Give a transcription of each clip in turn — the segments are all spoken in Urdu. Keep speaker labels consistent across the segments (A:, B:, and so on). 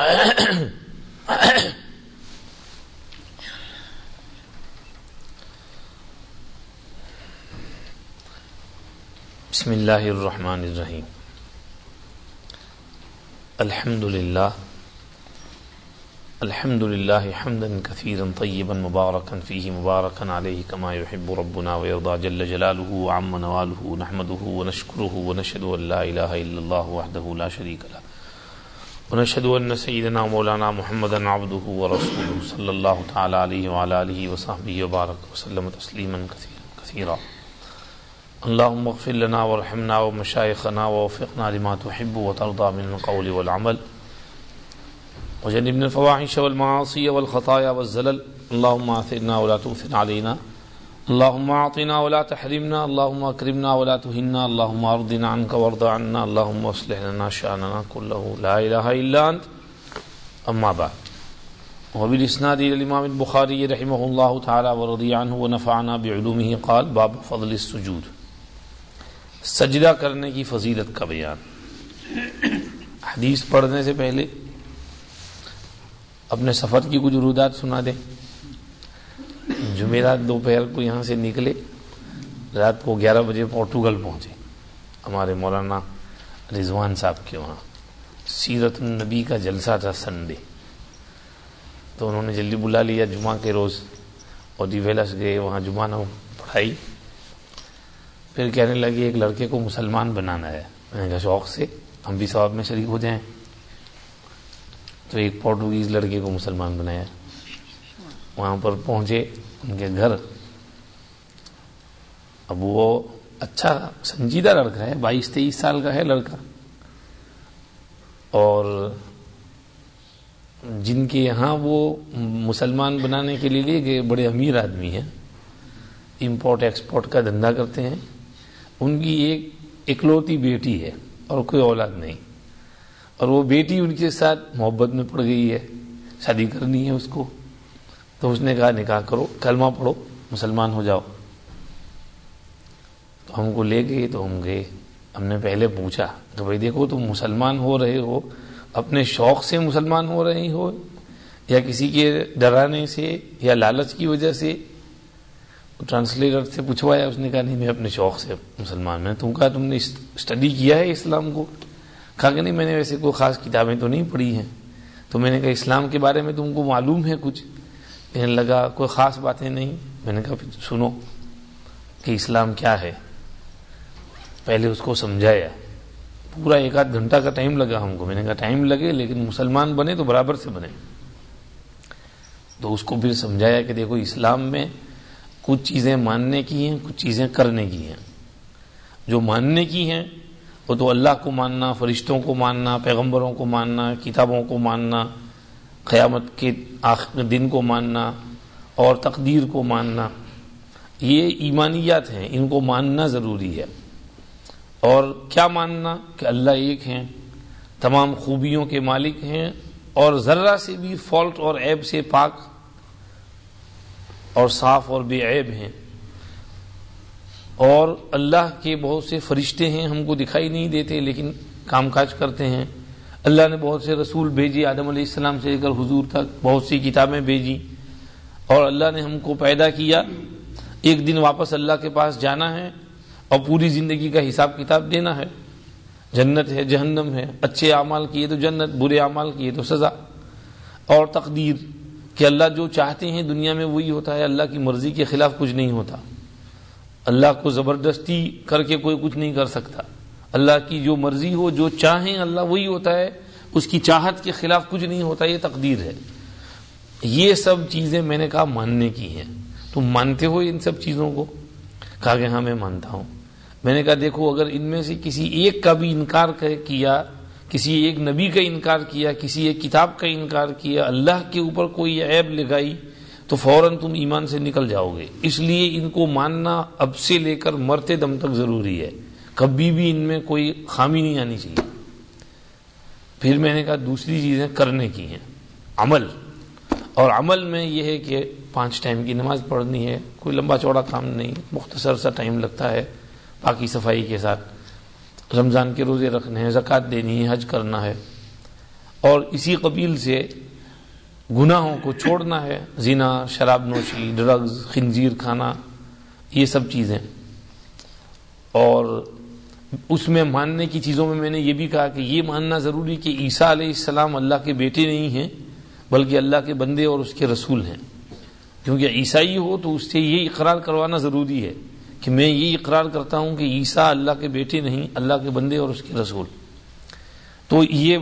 A: بسم اللہ الرحمن الرحیم۔ الحمد للہ الحمد للہ حمدا كثيرا طيبا مباركا فيه مباركا عليه كما يحب ربنا ويرضى جل جلاله وعم نواله نحمده ونشكره ونشهد ان لا اله الا الله وحده لا شريك له ونشهد ان سيدنا مولانا محمدا عبده ورسوله صلى الله تعالى عليه وعلى اله وصحبه وبارك وسلم تسليما كثيرا كثيرا. اللهم اغفر لنا وارحمنا ومشايخنا ووفقنا لما تحب وترضى من القول والعمل. وجنبنا الفواحش والمعاصي والخطايا والزلل. اللهم آثرنا ولا تؤثر علينا. اللهم أعطنا ولا تحرمنا، اللهم أكرمنا ولا تهنا، اللهم أرضنا عنك وارض عنا، اللهم اصلح لنا شأننا كله. لا إله إلا أنت. أما بعد. وبالإسناد إلى الإمام البخاري رحمه الله تعالى ورضي عنه ونفعنا بعلومه قال، باب فضل السجود. سجدہ کرنے کی فضیلت کا بیان. حدیث پڑھنے سے پہلے اپنے سفر کی کچھ رودات سنا دیں. جمعرات دوپہر کو یہاں سے نکلے، رات کو گیارہ بجے پورٹوگل پہنچے۔ ہمارے مولانا رضوان صاحب کے وہاں۔ سیرت النبی کا جلسہ تھا سنڈے تو انہوں نے جلدی بلا لیا جمعہ کے روز۔ اور ویلس گئے، وہاں جمعہ نہ پڑھائی۔ پھر کہنے لگے، ایک لڑکے کو مسلمان بنانا ہے۔ میں نے کہا، شوق سے۔ ہم بھی ثواب میں شریک ہو جائیں۔ تو ایک پورٹوگیز لڑکے کو مسلمان بنایا۔ وہاں پر پہنچے۔ ان کے گھر۔ اب وہ اچھا سنجیدہ لڑکا ہے، بائیس، تیئیس سال کا ہے لڑکا۔ اور جن کے یہاں وہ مسلمان بنانے کے لیے لے گئے بڑے امیر آدمی ہیں، امپورٹ، ایکسپورٹ کا دھندا کرتے ہیں۔ ان کی ایک اکلوتی بیٹی ہے اور کوئی اولاد نہیں۔ اور وہ بیٹی ان کے ساتھ محبت میں پڑ گئی ہے، شادی کرنی ہے اس کو۔ تو اس نے کہا، نکاح کرو، کلمہ پڑھو، مسلمان ہو جاؤ۔ تو ہم کو لے گئے تو ہم گئے۔ ہم نے پہلے پوچھا کہ بھائی دیکھو تم مسلمان ہو رہے ہو، اپنے شوق سے مسلمان ہو رہے ہو یا کسی کے ڈرانے سے یا لالچ کی وجہ سے؟ ٹرانسلیٹر سے پوچھوایا، اس نے کہا، نہیں، میں اپنے شوق سے مسلمان میں تم کہا، تم نے اسٹڈی کیا ہے اسلام کو؟ کہا کہ نہیں، میں نے ویسے کوئی خاص کتابیں تو نہیں پڑھی ہیں۔ تو میں نے کہا، اسلام کے بارے میں تم کو معلوم ہے کچھ؟ کہنے لگا، کوئی خاص باتیں نہیں؟ میں نے کہا سنو کہ اسلام کیا ہے۔ پہلے اس کو سمجھایا۔ پورا ایک آدھ گھنٹہ کا ٹائم لگا ہم کو۔ میں نے کہا، ٹائم لگے، لیکن مسلمان بنے تو برابر سے بنے۔ تو اس کو پھر سمجھایا کہ دیکھو، اسلام میں کچھ چیزیں ماننے کی ہیں، کچھ چیزیں کرنے کی ہیں۔ جو ماننے کی ہیں، وہ تو اللہ کو ماننا، فرشتوں کو ماننا، پیغمبروں کو ماننا، کتابوں کو ماننا قیامت کے آخر دن کو ماننا اور تقدیر کو ماننا، یہ ایمانیات ہیں، ان کو ماننا ضروری ہے۔ اور کیا ماننا؟ کہ اللہ ایک ہیں، تمام خوبیوں کے مالک ہیں، اور ذرہ سے بھی فالٹ اور عیب سے پاک اور صاف اور بے عیب ہیں۔ اور اللہ کے بہت سے فرشتے ہیں، ہم کو دکھائی نہیں دیتے، لیکن کام کاج کرتے ہیں۔ اللہ نے بہت سے رسول بھیجی، آدم علیہ السلام سے لے کر حضور تک بہت سی کتابیں بھیجی اور اللہ نے ہم کو پیدا کیا۔ ایک دن واپس اللہ کے پاس جانا ہے اور پوری زندگی کا حساب کتاب دینا ہے۔ جنت ہے، جہنم ہے، اچھے اعمال کیے تو جنت، برے اعمال کیے تو سزا۔ اور تقدیر کہ اللہ جو چاہتے ہیں دنیا میں وہی ہوتا ہے، اللہ کی مرضی کے خلاف کچھ نہیں ہوتا۔ اللہ کو زبردستی کر کے کوئی کچھ نہیں کر سکتا۔ اللہ کی جو مرضی ہو، جو چاہیں، اللہ وہی ہوتا ہے۔ اس کی چاہت کے خلاف کچھ نہیں ہوتا، یہ تقدیر ہے۔ یہ سب چیزیں میں نے کہا ماننے کی ہیں۔ تم مانتے ہو ان سب چیزوں کو؟ کہا کہ ہاں میں مانتا ہوں۔ میں نے کہا دیکھو، اگر ان میں سے کسی ایک کا بھی انکار کیا، کسی ایک نبی کا انکار کیا، کسی ایک کتاب کا انکار کیا، اللہ کے اوپر کوئی عیب لگائی، تو فوراً تم ایمان سے نکل جاؤ گے۔ اس لیے ان کو ماننا اب سے لے کر مرتے دم تک ضروری ہے۔ کبھی بھی ان میں کوئی خامی نہیں آنی چاہیے۔ پھر میں نے کہا دوسری چیزیں کرنے کی ہیں۔ عمل۔ اور عمل میں یہ ہے کہ پانچ ٹائم کی نماز پڑھنی ہے، کوئی لمبا چوڑا کام نہیں، مختصر سا ٹائم لگتا ہے باقی صفائی کے ساتھ۔ رمضان کے روزے رکھنے ہیں، زکوٰۃ دینی ہے، حج کرنا ہے۔ اور اسی قبیل سے گناہوں کو چھوڑنا ہے، زنا، شراب نوشی ڈرگز خنزیر کھانا، یہ سب چیزیں۔ اور اس میں ماننے کی چیزوں میں میں نے یہ بھی کہا کہ یہ ماننا ضروری کہ عیسیٰ علیہ السلام اللہ کے بیٹے نہیں ہیں، بلکہ اللہ کے بندے اور اس کے رسول ہیں۔ کیونکہ عیسائی ہو تو اس سے یہ اقرار کروانا ضروری ہے کہ میں یہ اقرار کرتا ہوں کہ عیسیٰ اللہ کے بیٹے نہیں، اللہ کے بندے اور اس کے رسول۔ تو یہ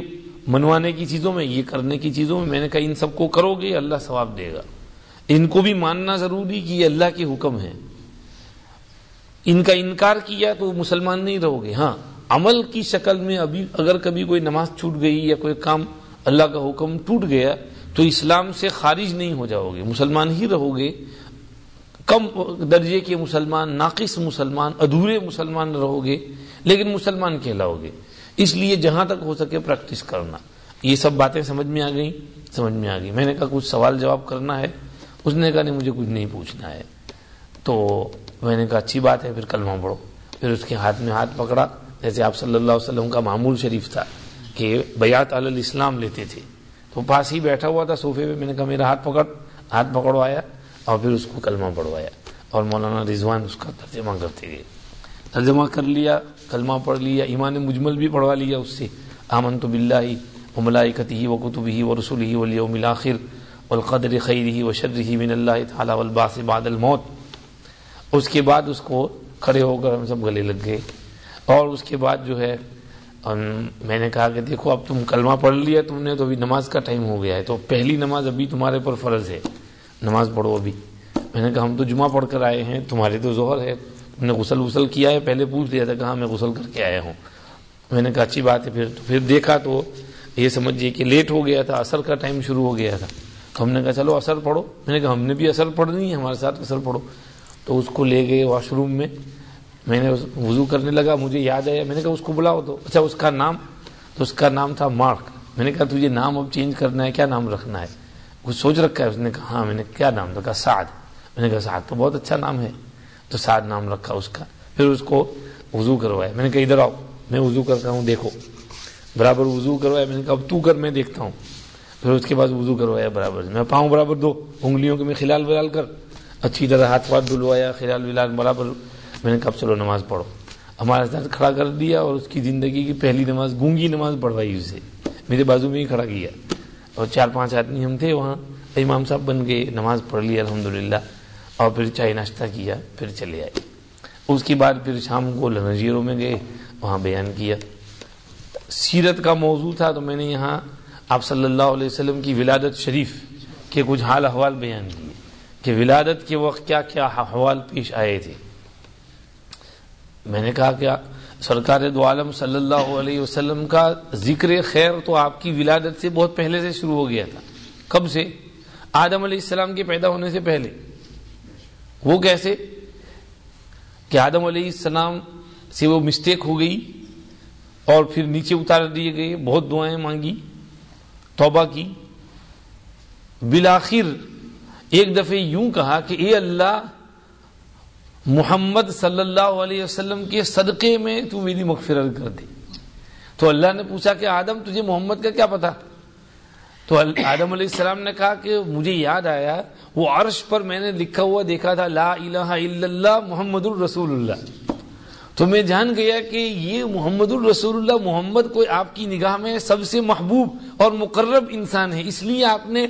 A: منوانے کی چیزوں میں، یہ کرنے کی چیزوں میں میں نے کہا ان سب کو کرو گے، اللہ ثواب دے گا۔ ان کو بھی ماننا ضروری کہ یہ اللہ کے حکم ہے ان کا انکار کیا تو وہ مسلمان نہیں رہو گے۔ ہاں عمل کی شکل میں ابھی اگر کبھی کوئی نماز چھوٹ گئی یا کوئی کام اللہ کا حکم ٹوٹ گیا تو اسلام سے خارج نہیں ہو جاؤ گے۔ مسلمان ہی رہو گے۔ کم درجے کے مسلمان، ناقص مسلمان، ادھورے مسلمان رہو گے۔ لیکن مسلمان کہلاؤ گے۔ اس لیے جہاں تک ہو سکے پریکٹس کرنا۔ یہ سب باتیں سمجھ میں آ گئی سمجھ میں آ گئی میں نے کہا کچھ سوال جواب کرنا ہے۔ اس نے کہا نہیں، مجھے کچھ نہیں پوچھنا ہے۔ تو میں نے کہا اچھی بات ہے، پھر کلمہ پڑھو۔ پھر اس کے ہاتھ میں ہاتھ پکڑا، جیسے آپ صلی اللہ علیہ وسلم کا معمول شریف تھا کہ بیات علی الاسلام لیتے تھے۔ تو پاس ہی بیٹھا ہوا تھا صوفے میں میں نے کہا میرا ہاتھ پکڑ۔ ہاتھ پکڑوایا اور پھر اس کو کلمہ پڑھوایا۔ اور مولانا رضوان اس کا ترجمہ کرتے گئے۔ ترجمہ کر لیا، کلمہ پڑھ لیا، ایمان مجمل بھی پڑھوا لیا اس سے۔ آمن تو بلّہ ہی و ہی و کتب ہی و رسول ہی ولیوم الآخر والقدر خیر ہی و شر ہی من اللہ تعالیٰ والباس بعد الموت۔ اس کے بعد اس کو کھڑے ہو کر ہم سب گلے لگ گئے اور اس کے بعد جو ہے میں نے کہا کہ دیکھو، اب تم کلمہ پڑھ لیا، تم نے تو ابھی نماز کا ٹائم ہو گیا ہے، تو پہلی نماز ابھی تمہارے پر فرض ہے۔ نماز پڑھو ابھی۔ میں نے کہا، ہم تو جمعہ پڑھ کر آئے ہیں، تمہارے تو ظہر ہے۔ تم نے غسل وسل کیا ہے، پہلے پوچھ لیا تھا کہاں میں غسل کر کے آیا ہوں۔ میں نے کہا، اچھی بات ہے، پھر پھر دیکھا تو یہ سمجھیے کہ لیٹ ہو گیا تھا اثر کا ٹائم شروع ہو گیا تھا۔ تو ہم نے کہا، چلو اثر پڑھو۔ میں نے کہا، ہم نے بھی اثر پڑھنی ہے، ہمارے ساتھ اثر پڑھو۔ تو اس کو لے گئے واش روم میں۔ میں نے وضو کرنے لگا، مجھے یاد آیا، میں نے کہا اس کو بلاؤ تو۔ اچھا اس کا نام تو اس کا نام تھا مارک۔ میں نے کہا، تجھے نام اب چینج کرنا ہے، کیا نام رکھنا ہے؟ کچھ سوچ رکھا ہے، اس نے کہا ہاں میں نے کیا نام رکھا؟ سعد۔ میں نے کہا، سعد تو بہت اچھا نام ہے۔ تو سعد نام رکھا اس کا۔ پھر اس کو وضو کروایا۔ میں نے کہا، ادھر آؤ، میں وضو کرتا ہوں، دیکھو۔ برابر وضو کروایا۔ میں نے کہا، اب تو کر، میں دیکھتا ہوں۔ پھر اس کے بعد وضو کروایا برابر میں پاؤں برابر دو، انگلیوں کے میں خلال ولال کر۔ اچھی طرح ہاتھ واتھ دھلوایا خلال ولال برابر، میں نے کہا چلو نماز پڑھو۔ ہمارے ساتھ کھڑا کر دیا اور اس کی زندگی کی پہلی نماز، گونگی نماز پڑھوائی اسے۔ میرے بازو میں ہی کھڑا کیا۔ اور چار پانچ آدمی ہم تھے وہاں، امام صاحب بن گئے نماز پڑھ لی الحمد اور پھر چائے ناشتہ کیا، پھر چلے آئے۔ اس کے بعد پھر شام کو نظیروں میں گئے، وہاں بیان کیا۔ سیرت کا موضوع تھا تو میں نے یہاں آپ صلی اللہ علیہ وسلم کی ولادت شریف کے کچھ حال احوال بیان کیے۔ کہ ولادت کے وقت کیا کیا احوال پیش آئے تھے۔ میں نے کہا کہ سرکار دو عالم صلی اللہ علیہ وسلم کا ذکر خیر تو آپ کی ولادت سے بہت پہلے سے شروع ہو گیا تھا۔ کب سے؟ آدم علیہ السلام کے پیدا ہونے سے پہلے۔ وہ کیسے؟ کہ آدم علیہ السلام سے وہ مسٹیک ہو گئی اور پھر نیچے اتار دیے گئے، بہت دعائیں مانگی، توبہ کی۔ بلاخر ایک دفعہ یوں کہا کہ اے اللہ، محمد صلی اللہ علیہ وسلم کے صدقے میں تو میری مغفرت کر دی تو اللہ نے پوچھا کہ آدم، تجھے محمد کا کیا پتا؟ تو آدم علیہ السلام نے کہا کہ مجھے یاد آیا، وہ عرش پر میں نے لکھا ہوا دیکھا تھا، لا الہ الا اللہ، محمد الرسول اللہ۔ تو میں جان گیا کہ یہ محمد الرسول اللہ، محمد کو آپ کی نگاہ میں سب سے محبوب اور مقرب انسان ہے، اس لیے آپ نے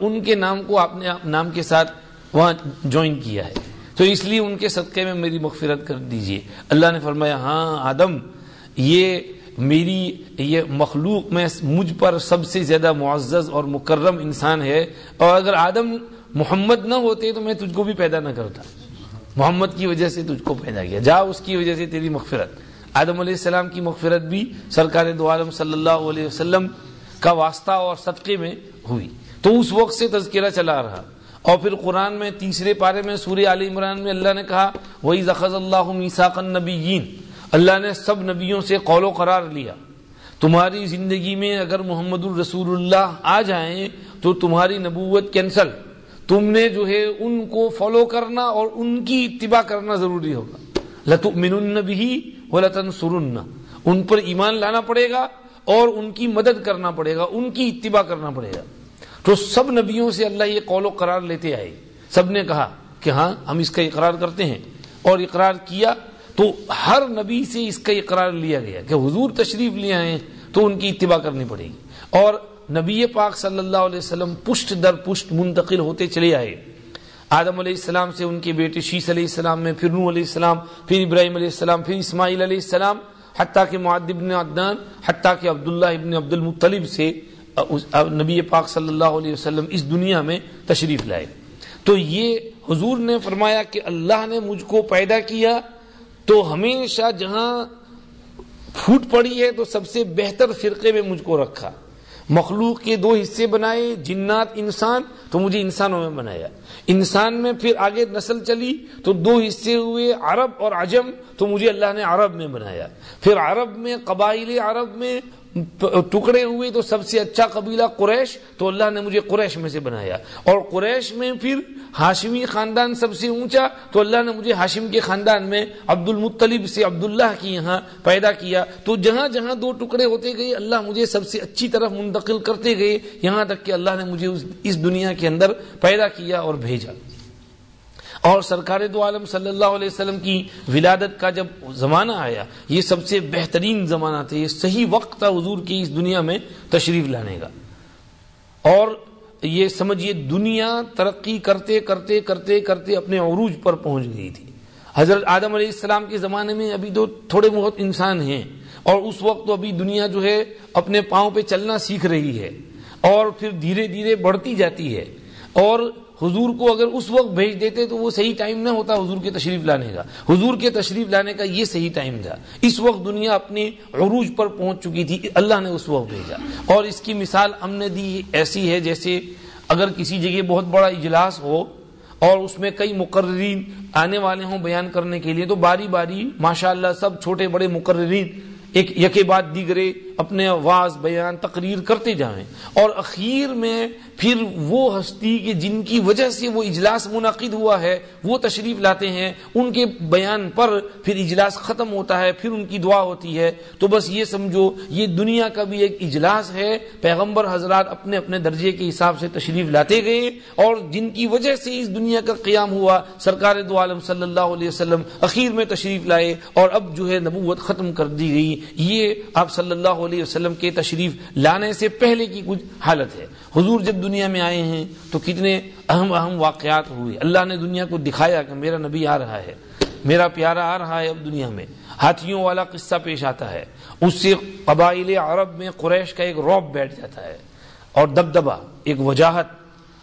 A: ان کے نام کو آپ نے نام کے ساتھ وہاں جوائن کیا ہے۔ تو اس لیے ان کے صدقے میں میری مغفرت کر دیجیے۔ اللہ نے فرمایا ہاں آدم، یہ میری، یہ مخلوق میں مجھ پر سب سے زیادہ معزز اور مکرم انسان ہے۔ اور اگر آدم محمد نہ ہوتے تو میں تجھ کو بھی پیدا نہ کرتا۔ محمد کی وجہ سے تجھ کو پیدا کیا۔ جا اس کی وجہ سے تیری مغفرت۔ آدم علیہ السلام کی مغفرت بھی سرکار دو عالم صلی اللہ علیہ وسلم کا واسطہ اور صدقے میں ہوئی۔ تو اس وقت سے تذکرہ چلا رہا۔ اور پھر قرآن میں تیسرے پارے میں سوریہ علی عمران میں اللہ نے کہا وہی زخذ اللہ میساق نبی اللہ نے سب نبیوں سے قول و قرار لیا۔ تمہاری زندگی میں اگر محمد الرسول اللہ آ جائیں تو تمہاری نبوت کینسل۔ تم نے جو ہے ان کو فالو کرنا اور ان کی اتباع کرنا ضروری ہوگا۔ لت من بھی و ان پر ایمان لانا پڑے گا اور ان کی مدد کرنا پڑے گا، ان کی اتباع کرنا پڑے گا۔ تو سب نبیوں سے اللہ یہ قول و قرار لیتے آئے۔ سب نے کہا کہ ہاں ہم اس کا اقرار کرتے ہیں۔ اور اقرار کیا تو ہر نبی سے اس کا اقرار لیا گیا کہ حضور تشریف لے آئے تو ان کی اتباع کرنی پڑے گی۔ اور نبی پاک صلی اللہ علیہ وسلم پشت در پشت منتقل ہوتے چلے آئے۔ آدم علیہ السلام سے ان کے بیٹے شیش علیہ السلام میں، پھر نو علیہ السلام، پھر ابراہیم علیہ السلام، پھر اسماعیل علیہ السلام، حتیٰ کہ معد ابن عدنان، حتیٰ کہ عبداللہ ابن عبد المطلب سے نبی پاک صلی اللہ علیہ وسلم اس دنیا میں تشریف لائے۔ تو یہ حضور نے فرمایا کہ اللہ نے مجھ کو پیدا کیا، تو ہمیشہ جہاں پھوٹ پڑی ہے تو سب سے بہتر فرقے میں مجھ کو رکھا۔ مخلوق کے دو حصے بنائے، جنات، انسان، تو مجھے انسانوں میں بنایا۔ انسان میں پھر آگے نسل چلی، تو دو حصے ہوئے، عرب اور عجم، تو مجھے اللہ نے عرب میں بنایا۔ پھر عرب میں، قبائل عرب میں ٹکڑے ہوئے تو سب سے اچھا قبیلہ قریش، تو اللہ نے مجھے قریش میں سے بنایا۔ اور قریش میں پھر ہاشمی خاندان سب سے اونچا، تو اللہ نے مجھے ہاشم کے خاندان میں عبد المطلب سے عبداللہ کی یہاں پیدا کیا۔ تو جہاں جہاں دو ٹکڑے ہوتے گئے، اللہ مجھے سب سے اچھی طرف منتقل کرتے گئے۔ یہاں تک کہ اللہ نے مجھے اس دنیا کے اندر پیدا کیا اور بھیجا۔ اور سرکار دو عالم صلی اللہ علیہ وسلم کی ولادت کا جب زمانہ آیا، یہ سب سے بہترین زمانہ تھا، یہ صحیح وقت تھا حضور کی اس دنیا میں تشریف لانے کا۔ اور یہ سمجھیے دنیا ترقی کرتے کرتے کرتے کرتے اپنے عروج پر پہنچ گئی تھی۔ حضرت آدم علیہ السلام کے زمانے میں ابھی تو تھوڑے بہت انسان ہیں، اور اس وقت تو ابھی دنیا جو ہے اپنے پاؤں پہ چلنا سیکھ رہی ہے، اور پھر دھیرے دھیرے بڑھتی جاتی ہے۔ اور حضور کو اگر اس وقت بھیج دیتے تو وہ صحیح ٹائم نہ ہوتا، حضور کے تشریف لانے کا۔ حضور کے تشریف لانے کا یہ صحیح ٹائم تھا۔ اس وقت دنیا اپنے عروج پر پہنچ چکی تھی، اللہ نے اس وقت بھیجا۔ اور اس کی مثال ہم نے دی ایسی ہے جیسے اگر کسی جگہ بہت بڑا اجلاس ہو اور اس میں کئی مقررین آنے والے ہوں بیان کرنے کے لیے، تو باری باری ماشاء اللہ سب چھوٹے بڑے مقررین ایک یکے بعد دیگرے اپنے آواز بیان تقریر کرتے جائیں اور اخیر میں پھر وہ ہستی کہ جن کی وجہ سے وہ اجلاس منعقد ہوا ہے، وہ تشریف لاتے ہیں، ان کے بیان پر پھر اجلاس ختم ہوتا ہے، پھر ان کی دعا ہوتی ہے۔ تو بس یہ سمجھو، یہ دنیا کا بھی ایک اجلاس ہے، پیغمبر حضرات اپنے اپنے درجے کے حساب سے تشریف لاتے گئے اور جن کی وجہ سے اس دنیا کا قیام ہوا، سرکار دو عالم صلی اللہ علیہ وسلم اخیر میں تشریف لائے اور اب جو ہے نبوت ختم کر دی گئی۔ یہ آپ صلی اللہ علیہ وسلم کے تشریف لانے سے پہلے کی کچھ حالت ہے۔ حضور جب دنیا میں آئے ہیں تو کتنے اہم اہم واقعات ہوئے۔ اللہ نے دنیا کو دکھایا کہ میرا نبی آ رہا ہے۔ میرا پیارا آ رہا ہے اب دنیا میں۔ ہاتھیوں والا قصہ پیش آتا ہے۔ اس سے قبائل عرب میں قریش کا ایک روب بیٹھ جاتا ہے۔ اور دبدبا ایک وجاہت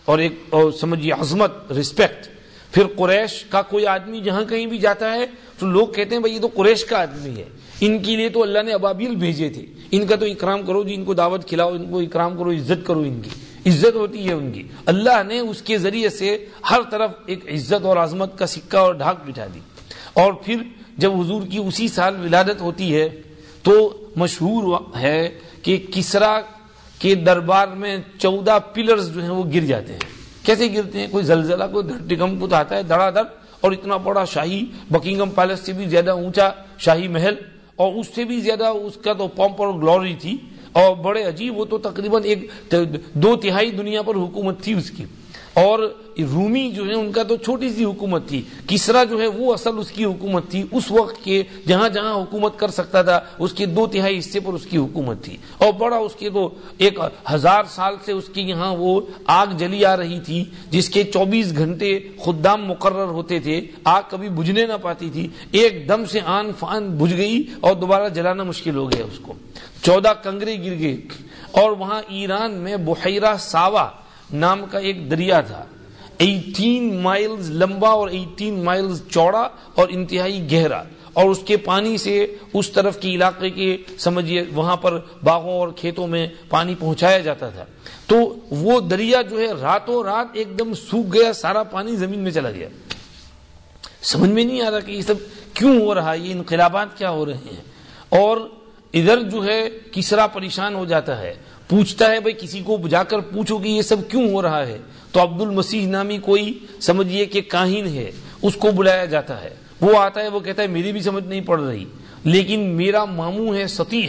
A: اور ایک سمجھیے عظمت رسپیکٹ پھر قریش کا کوئی آدمی جہاں کہیں بھی جاتا ہے تو لوگ کہتے ہیں بھائی یہ تو قریش کا آدمی ہے۔ ان کے لیے تو اللہ نے ابابیل بھیجے تھے۔ ان کا تو اکرام کرو جی ان کو دعوت کھلاؤ، ان کو اکرام کرو، عزت کرو ان کی۔ عزت ہوتی ہے ان کی۔ اللہ نے اس کے ذریعے سے ہر طرف ایک عزت اور عظمت کا سکہ اور ڈھاک بٹھا دی۔ اور پھر جب حضور کی اسی سال ولادت ہوتی ہے تو مشہور ہے کہ کسرا کے دربار میں چودہ پلرز جو ہیں وہ گر جاتے ہیں۔ کیسے گرتے ہیں؟ کوئی زلزلہ، کوئی دھٹکم کچھ آتا ہے دڑا دڑ اور اتنا بڑا شاہی بکنگم پیلس سے بھی زیادہ اونچا شاہی محل اور اس سے بھی زیادہ اس کا تو پمپ اور گلوری تھی اور بڑے عجیب وہ تو تقریباً ایک دو تہائی دنیا پر حکومت تھی اس کی۔ اور رومی جو ہے ان کا تو چھوٹی سی حکومت تھی۔ کسرا جو ہے، وہ اصل اس کی حکومت تھی۔ اس وقت کے جہاں جہاں حکومت کر سکتا تھا، اس کے دو تہائی حصے پر اس کی حکومت تھی۔ اور بڑا اس کے تو ایک ہزار سال سے اس کی یہاں وہ آگ جلی آ رہی تھی، جس کے چوبیس گھنٹے خدام مقرر ہوتے تھے۔ آگ کبھی بجھنے نہ پاتی تھی۔ ایک دم سے آن فان بجھ گئی اور دوبارہ جلانا مشکل ہو گیا اس کو۔ چودہ کنگرے گر گئے۔ اور وہاں ایران میں بحیرہ ساوا نام کا ایک دریا تھا۔ ایٹین مائلز لمبا اور ایٹین مائلز چوڑا اور انتہائی گہرا۔ اور اس کے پانی سے اس طرف کے علاقے کے، سمجھیے، وہاں پر باغوں اور کھیتوں میں پانی پہنچایا جاتا تھا۔ تو وہ دریا جو ہے، راتوں رات ایک دم سوکھ گیا، سارا پانی زمین میں چلا گیا۔ سمجھ میں نہیں آ رہا کہ یہ سب کیوں ہو رہا ہے، یہ انقلابات کیا ہو رہے ہیں؟ اور ادھر جو ہے کسرا پریشان ہو جاتا ہے، پوچھتا ہے بھائی کسی کو جا کر پوچھو کہ یہ سب کیوں ہو رہا ہے؟ تو عبد المسیح نامی کوئی سمجھیے کہ کاہن ہے، اس کو بلایا جاتا ہے۔ وہ آتا ہے، وہ کہتا ہے میری بھی سمجھ نہیں پڑ رہی، لیکن میرا ماموں ہے ستیح،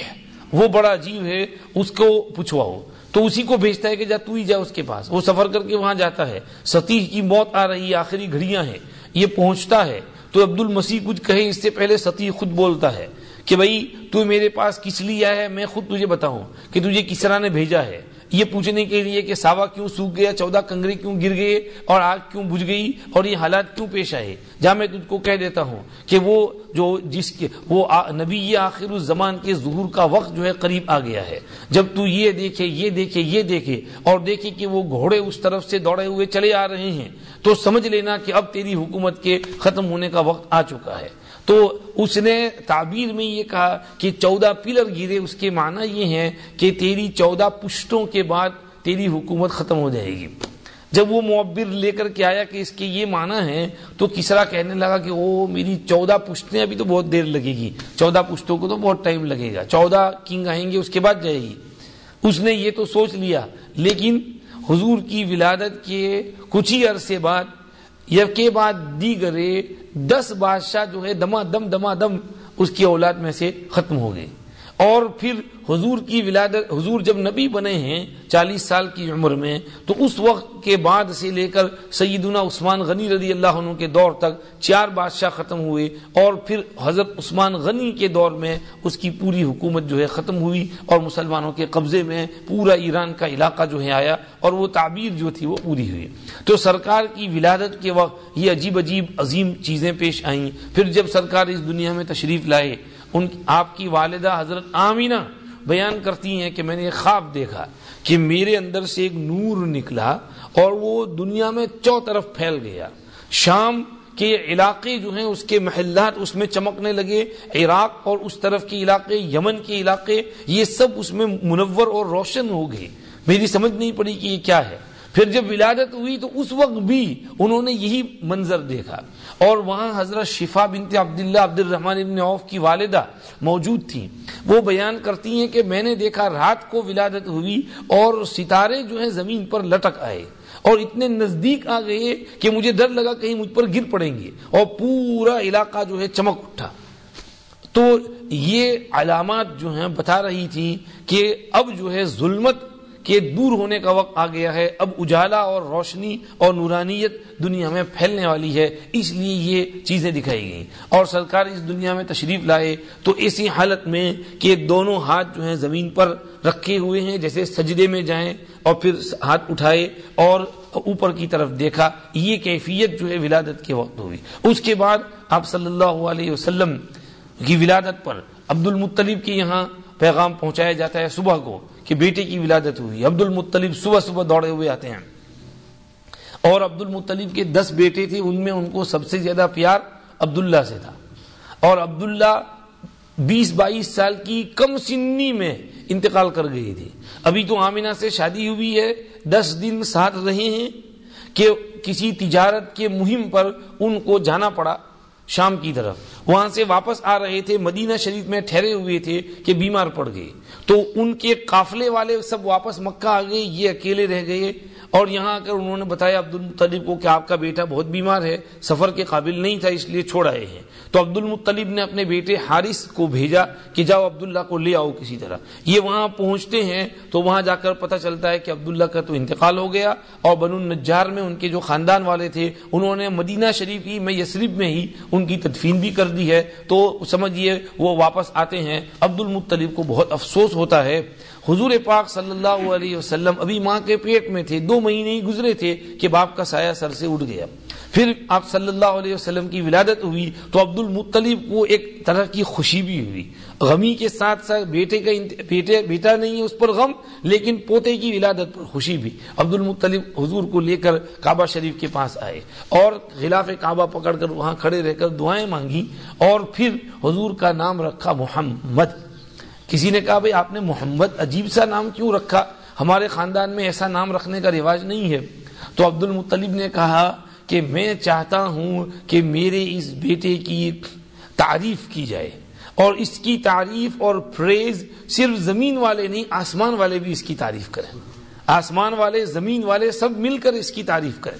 A: وہ بڑا عجیب ہے، اس کو پوچھواؤ۔ تو اسی کو بھیجتا ہے کہ جا تو ہی جا اس کے پاس۔ وہ سفر کر کے وہاں جاتا ہے۔ ستیش کی موت آ رہی ہے، آخری گھڑیاں ہیں۔ یہ پہنچتا ہے۔ تو عبد المسیح کچھ کہے، اس سے پہلے ستی خود بولتا ہے۔ کہ بھائی تو میرے پاس کس لیے آیا ہے؟ میں خود تجھے بتاؤں کہ تجھے کس طرح نے بھیجا ہے۔ یہ پوچھنے کے لیے کہ ساوا کیوں سوکھ گیا، چودہ کنگری کیوں گر گئے اور آگ کیوں بجھ گئی اور یہ حالات کیوں پیش آئے؟ جہاں میں تجھ کو کہہ دیتا ہوں کہ وہ جو جس کے وہ نبی یہ آخر الزمان کے ظہور کا وقت جو ہے قریب آ گیا ہے۔ جب تو یہ دیکھے یہ دیکھے یہ دیکھے اور دیکھے کہ وہ گھوڑے اس طرف سے دوڑے ہوئے چلے آ رہے ہیں تو سمجھ لینا کہ اب تیری حکومت کے ختم ہونے کا وقت آ چکا ہے۔ تو اس نے تعبیر میں یہ کہا کہ چودہ پلر گرے، اس کے معنی یہ ہے کہ تیری چودہ پشتوں کے بعد تیری حکومت ختم ہو جائے گی۔ جب وہ معبر لے کر کے آیا کہ اس کے یہ معنی ہے تو کسرا کہنے لگا کہ وہ میری چودہ پشتیں ابھی تو بہت دیر لگے گی۔ چودہ پشتوں کو تو بہت ٹائم لگے گا۔ چودہ کنگ آئیں گے، اس کے بعد جائے گی۔ اس نے یہ تو سوچ لیا، لیکن حضور کی ولادت کے کچھ ہی عرصے بعد کے بعد دیگرے دس بادشاہ جو ہے دما دم دما دم اس کی اولاد میں سے ختم ہو گئے۔ اور پھر حضور کی ولادت، حضور جب نبی بنے ہیں چالیس سال کی عمر میں، تو اس وقت کے بعد سے لے کر سیدنا عثمان غنی رضی اللہ عنہ کے دور تک چار بادشاہ ختم ہوئے، اور پھر حضرت عثمان غنی کے دور میں اس کی پوری حکومت جو ہے ختم ہوئی، اور مسلمانوں کے قبضے میں پورا ایران کا علاقہ جو ہے آیا، اور وہ تعبیر جو تھی وہ پوری ہوئی۔ تو سرکار کی ولادت کے وقت یہ عجیب عجیب عظیم چیزیں پیش آئیں۔ پھر جب سرکار اس دنیا میں تشریف لائے ان آپ کی والدہ حضرت آمینہ بیان کرتی ہیں کہ میں نے ایک خواب دیکھا کہ میرے اندر سے ایک نور نکلا اور وہ دنیا میں چو طرف پھیل گیا۔ شام کے علاقے جو ہیں اس کے محلات اس میں چمکنے لگے۔ عراق اور اس طرف کے علاقے، یمن کے علاقے، یہ سب اس میں منور اور روشن ہو گئے۔ میری سمجھ نہیں پڑی کہ یہ کیا ہے۔ پھر جب ولادت ہوئی تو اس وقت بھی انہوں نے یہی منظر دیکھا۔ اور وہاں حضرت شفا بنت عبداللہ عبد الرحمان ابن عوف کی والدہ موجود تھی وہ بیان کرتی ہیں کہ میں نے دیکھا رات کو ولادت ہوئی اور ستارے جو ہیں زمین پر لٹک آئے اور اتنے نزدیک آ گئے کہ مجھے ڈر لگا کہیں مجھ پر گر پڑیں گے اور پورا علاقہ جو ہے چمک اٹھا۔ تو یہ علامات جو ہیں بتا رہی تھی کہ اب جو ہے ظلمت کہ دور ہونے کا وقت آ گیا ہے، اب اجالا اور روشنی اور نورانیت دنیا میں پھیلنے والی ہے، اس لیے یہ چیزیں دکھائی گئیں۔ اور سرکار اس دنیا میں تشریف لائے تو اسی حالت میں کہ دونوں ہاتھ جو ہیں زمین پر رکھے ہوئے ہیں، جیسے سجدے میں جائیں اور پھر ہاتھ اٹھائے اور اوپر کی طرف دیکھا، یہ کیفیت جو ہے ولادت کے وقت ہوئی۔ اس کے بعد آپ صلی اللہ علیہ وسلم کی ولادت پر عبد المطلیب کے یہاں پیغام پہنچایا جاتا ہے صبح کو کہ بیٹے کی ولادت ہوئی۔ عبد المطلب صبح صبح دوڑے ہوئے آتے ہیں۔ اور عبد المطلب کے دس بیٹے تھے، ان میں ان کو سب سے زیادہ پیار عبداللہ سے تھا۔ اور عبداللہ بیس بائیس سال کی کم سنی میں انتقال کر گئی تھی۔ ابھی تو آمینہ سے شادی ہوئی ہے۔ دس دن ساتھ رہے ہیں کہ کسی تجارت کے مہم پر ان کو جانا پڑا۔ شام کی طرف۔ وہاں سے واپس آ رہے تھے، مدینہ شریف میں ٹھہرے ہوئے تھے کہ بیمار پڑ گئے۔ تو ان کے قافلے والے سب واپس مکہ آ گئے، یہ اکیلے رہ گئے۔ اور یہاں آ کر انہوں نے بتایا عبد المطلب کو کہ آپ کا بیٹا بہت بیمار ہے، سفر کے قابل نہیں تھا، اس لیے چھوڑ آئے ہیں۔ تو عبد المطلب نے اپنے بیٹے حارث کو بھیجا کہ جاؤ عبداللہ کو لے آؤ کسی طرح۔ یہ وہاں پہنچتے ہیں تو وہاں جا کر پتہ چلتا ہے کہ عبداللہ کا تو انتقال ہو گیا اور بن النجار میں ان کے جو خاندان والے تھے، انہوں نے مدینہ شریف ہی، میں یسرف میں ہی ان کی تدفین بھی کر دی ہے۔ تو سمجھیے وہ واپس آتے ہیں۔ عبد المطلب کو بہت افسوس ہوتا ہے۔ حضور پاک صلی اللہ علیہ وسلم ابھی ماں کے پیٹ میں تھے، دو مہینے ہی گزرے تھے کہ باپ کا سایہ سر سے اٹھ گیا۔ پھر آپ صلی اللہ علیہ وسلم کی ولادت ہوئی تو عبد المطلب کو ایک طرح کی خوشی بھی ہوئی۔ غمی کے ساتھ ساتھ بیٹے کا بیٹے، بیٹا نہیں ہے اس پر غم، لیکن پوتے کی ولادت پر خوشی بھی۔ عبد المطلب حضور کو لے کر کعبہ شریف کے پاس آئے اور خلاف کعبہ پکڑ کر وہاں کھڑے رہ کر دعائیں مانگی اور پھر حضور کا نام رکھا محمد۔ کسی نے کہا بھائی آپ نے محمد عجیب سا نام کیوں رکھا؟ ہمارے خاندان میں ایسا نام رکھنے کا رواج نہیں ہے۔ تو عبد المطلب نے کہا کہ میں چاہتا ہوں کہ میرے اس بیٹے کی تعریف کی جائے اور اس کی تعریف اور فریز صرف زمین والے نہیں، آسمان والے بھی اس کی تعریف کریں۔ آسمان والے، زمین والے سب مل کر اس کی تعریف کریں۔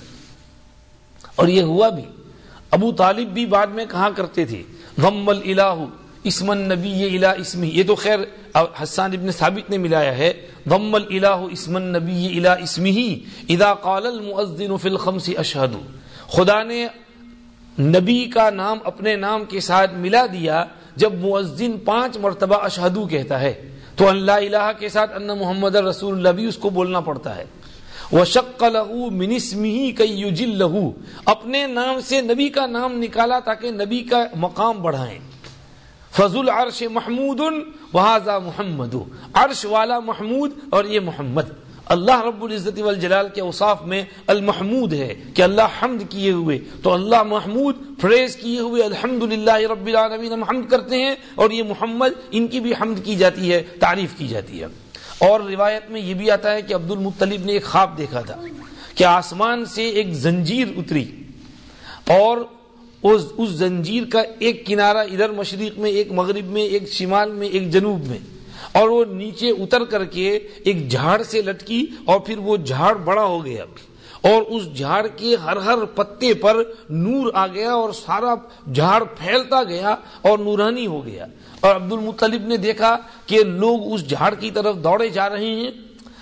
A: اور یہ ہوا بھی۔ ابو طالب بھی بعد میں کہا کرتے تھے؟ غم الہ اسم النبی الا اسمی یہ تو خیر حسان ابن ثابت نے ملایا ہے، ضم الہ اسم النبی الا اسمی اذا قال المؤذن فی الخمس اشہد۔ خدا نے نبی کا نام اپنے نام کے ساتھ ملا دیا، جب مؤذن پانچ مرتبہ اشہدو کہتا ہے، تو اللہ الہ کے ساتھ ان محمد رسول اللہ بھی اس کو بولنا پڑتا ہے۔ وہ شک لہو منسمی کئی لہو اپنے نام سے نبی کا نام نکالا تاکہ نبی کا مقام بڑھائیں۔ فضل عرش محمود وہذا محمد۔ عرش والا محمود اور یہ محمد۔ اللہ رب العزت والجلال کے اوصاف میں المحمود ہے کہ اللہ حمد کیے ہوئے۔ تو اللہ محمود فریز کیے ہوئے الحمد رب العالمین ہم حمد کرتے ہیں اور یہ محمد ان کی بھی حمد کی جاتی ہے، تعریف کی جاتی ہے۔ اور روایت میں یہ بھی آتا ہے کہ عبد المطلب نے ایک خواب دیکھا تھا کہ آسمان سے ایک زنجیر اتری اور اس اس زنجیر کا ایک کنارہ ادھر مشرق میں، ایک مغرب میں، ایک شمال میں، ایک جنوب میں۔ اور وہ نیچے اتر کر کے ایک جھاڑ سے لٹکی اور پھر وہ جھاڑ بڑا ہو گیا۔ اور اس جھاڑ کے ہر ہر پتے پر نور آ گیا اور سارا جھاڑ پھیلتا گیا اور نورانی ہو گیا۔ اور عبد المطلب نے دیکھا کہ لوگ اس جھاڑ کی طرف دوڑے جا رہے ہیں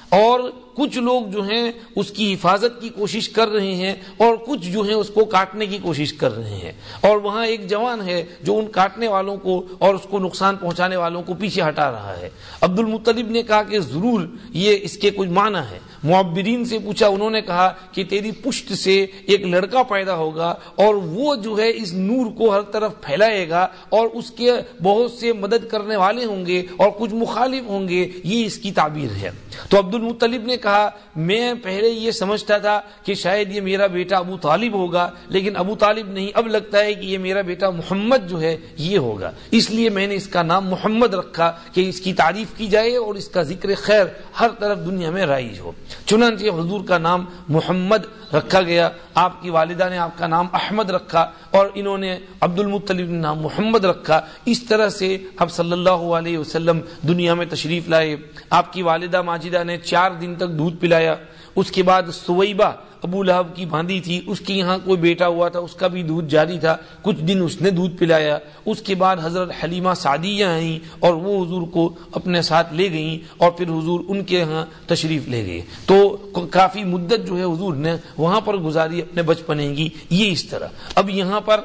A: اور کچھ لوگ جو ہیں اس کی حفاظت کی کوشش کر رہے ہیں اور کچھ جو ہیں اس کو کاٹنے کی کوشش کر رہے ہیں اور وہاں ایک جوان ہے جو ان کاٹنے والوں کو اور اس کو نقصان پہنچانے والوں کو پیچھے ہٹا رہا ہے۔ عبد المطلب نے کہا کہ ضرور یہ اس کے کچھ معنی ہے معبرین سے پوچھا، انہوں نے کہا کہ تیری پشت سے ایک لڑکا پیدا ہوگا اور وہ جو ہے اس نور کو ہر طرف پھیلائے گا اور اس کے بہت سے مدد کرنے والے ہوں گے اور کچھ مخالف ہوں گے، یہ اس کی تعبیر ہے۔ تو عبد المطلب نے کہا کہا، میں پہلے یہ سمجھتا تھا کہ شاید یہ میرا بیٹا ابو طالب ہوگا، لیکن ابو طالب نہیں، اب لگتا ہے کہ یہ میرا بیٹا محمد جو ہے، یہ ہوگا۔ اس لیے میں نے اس کا نام محمد رکھا کہ اس کی تعریف کی جائے اور اس کا ذکر خیر ہر طرف دنیا میں رائج ہو۔ چنانچہ حضور کا نام محمد رکھا گیا، آپ کی والدہ نے آپ کا نام احمد رکھا اور انہوں نے عبد المطلب نے نام محمد رکھا۔ اس طرح سے اب صلی اللہ علیہ وسلم دنیا میں تشریف لائے۔ آپ کی والدہ ماجدہ نے چار دن تک دودھ پلایا۔ اس کے بعد سویبہ ابو لہب کی باندھی تھی۔ اس کے یہاں کوئی بیٹا ہوا تھا، اس کا بھی دودھ جاری تھا۔ کچھ دن اس نے دودھ پلایا۔ اس کے بعد حضرت حلیمہ سعدیہ آئیں اور وہ حضور کو اپنے ساتھ لے گئیں اور پھر حضور ان کے یہاں تشریف لے گئے۔ تو کافی مدت جو ہے حضور نے وہاں پر گزاری اپنے بچپنے کی۔ یہ اس طرح۔ اب یہاں پر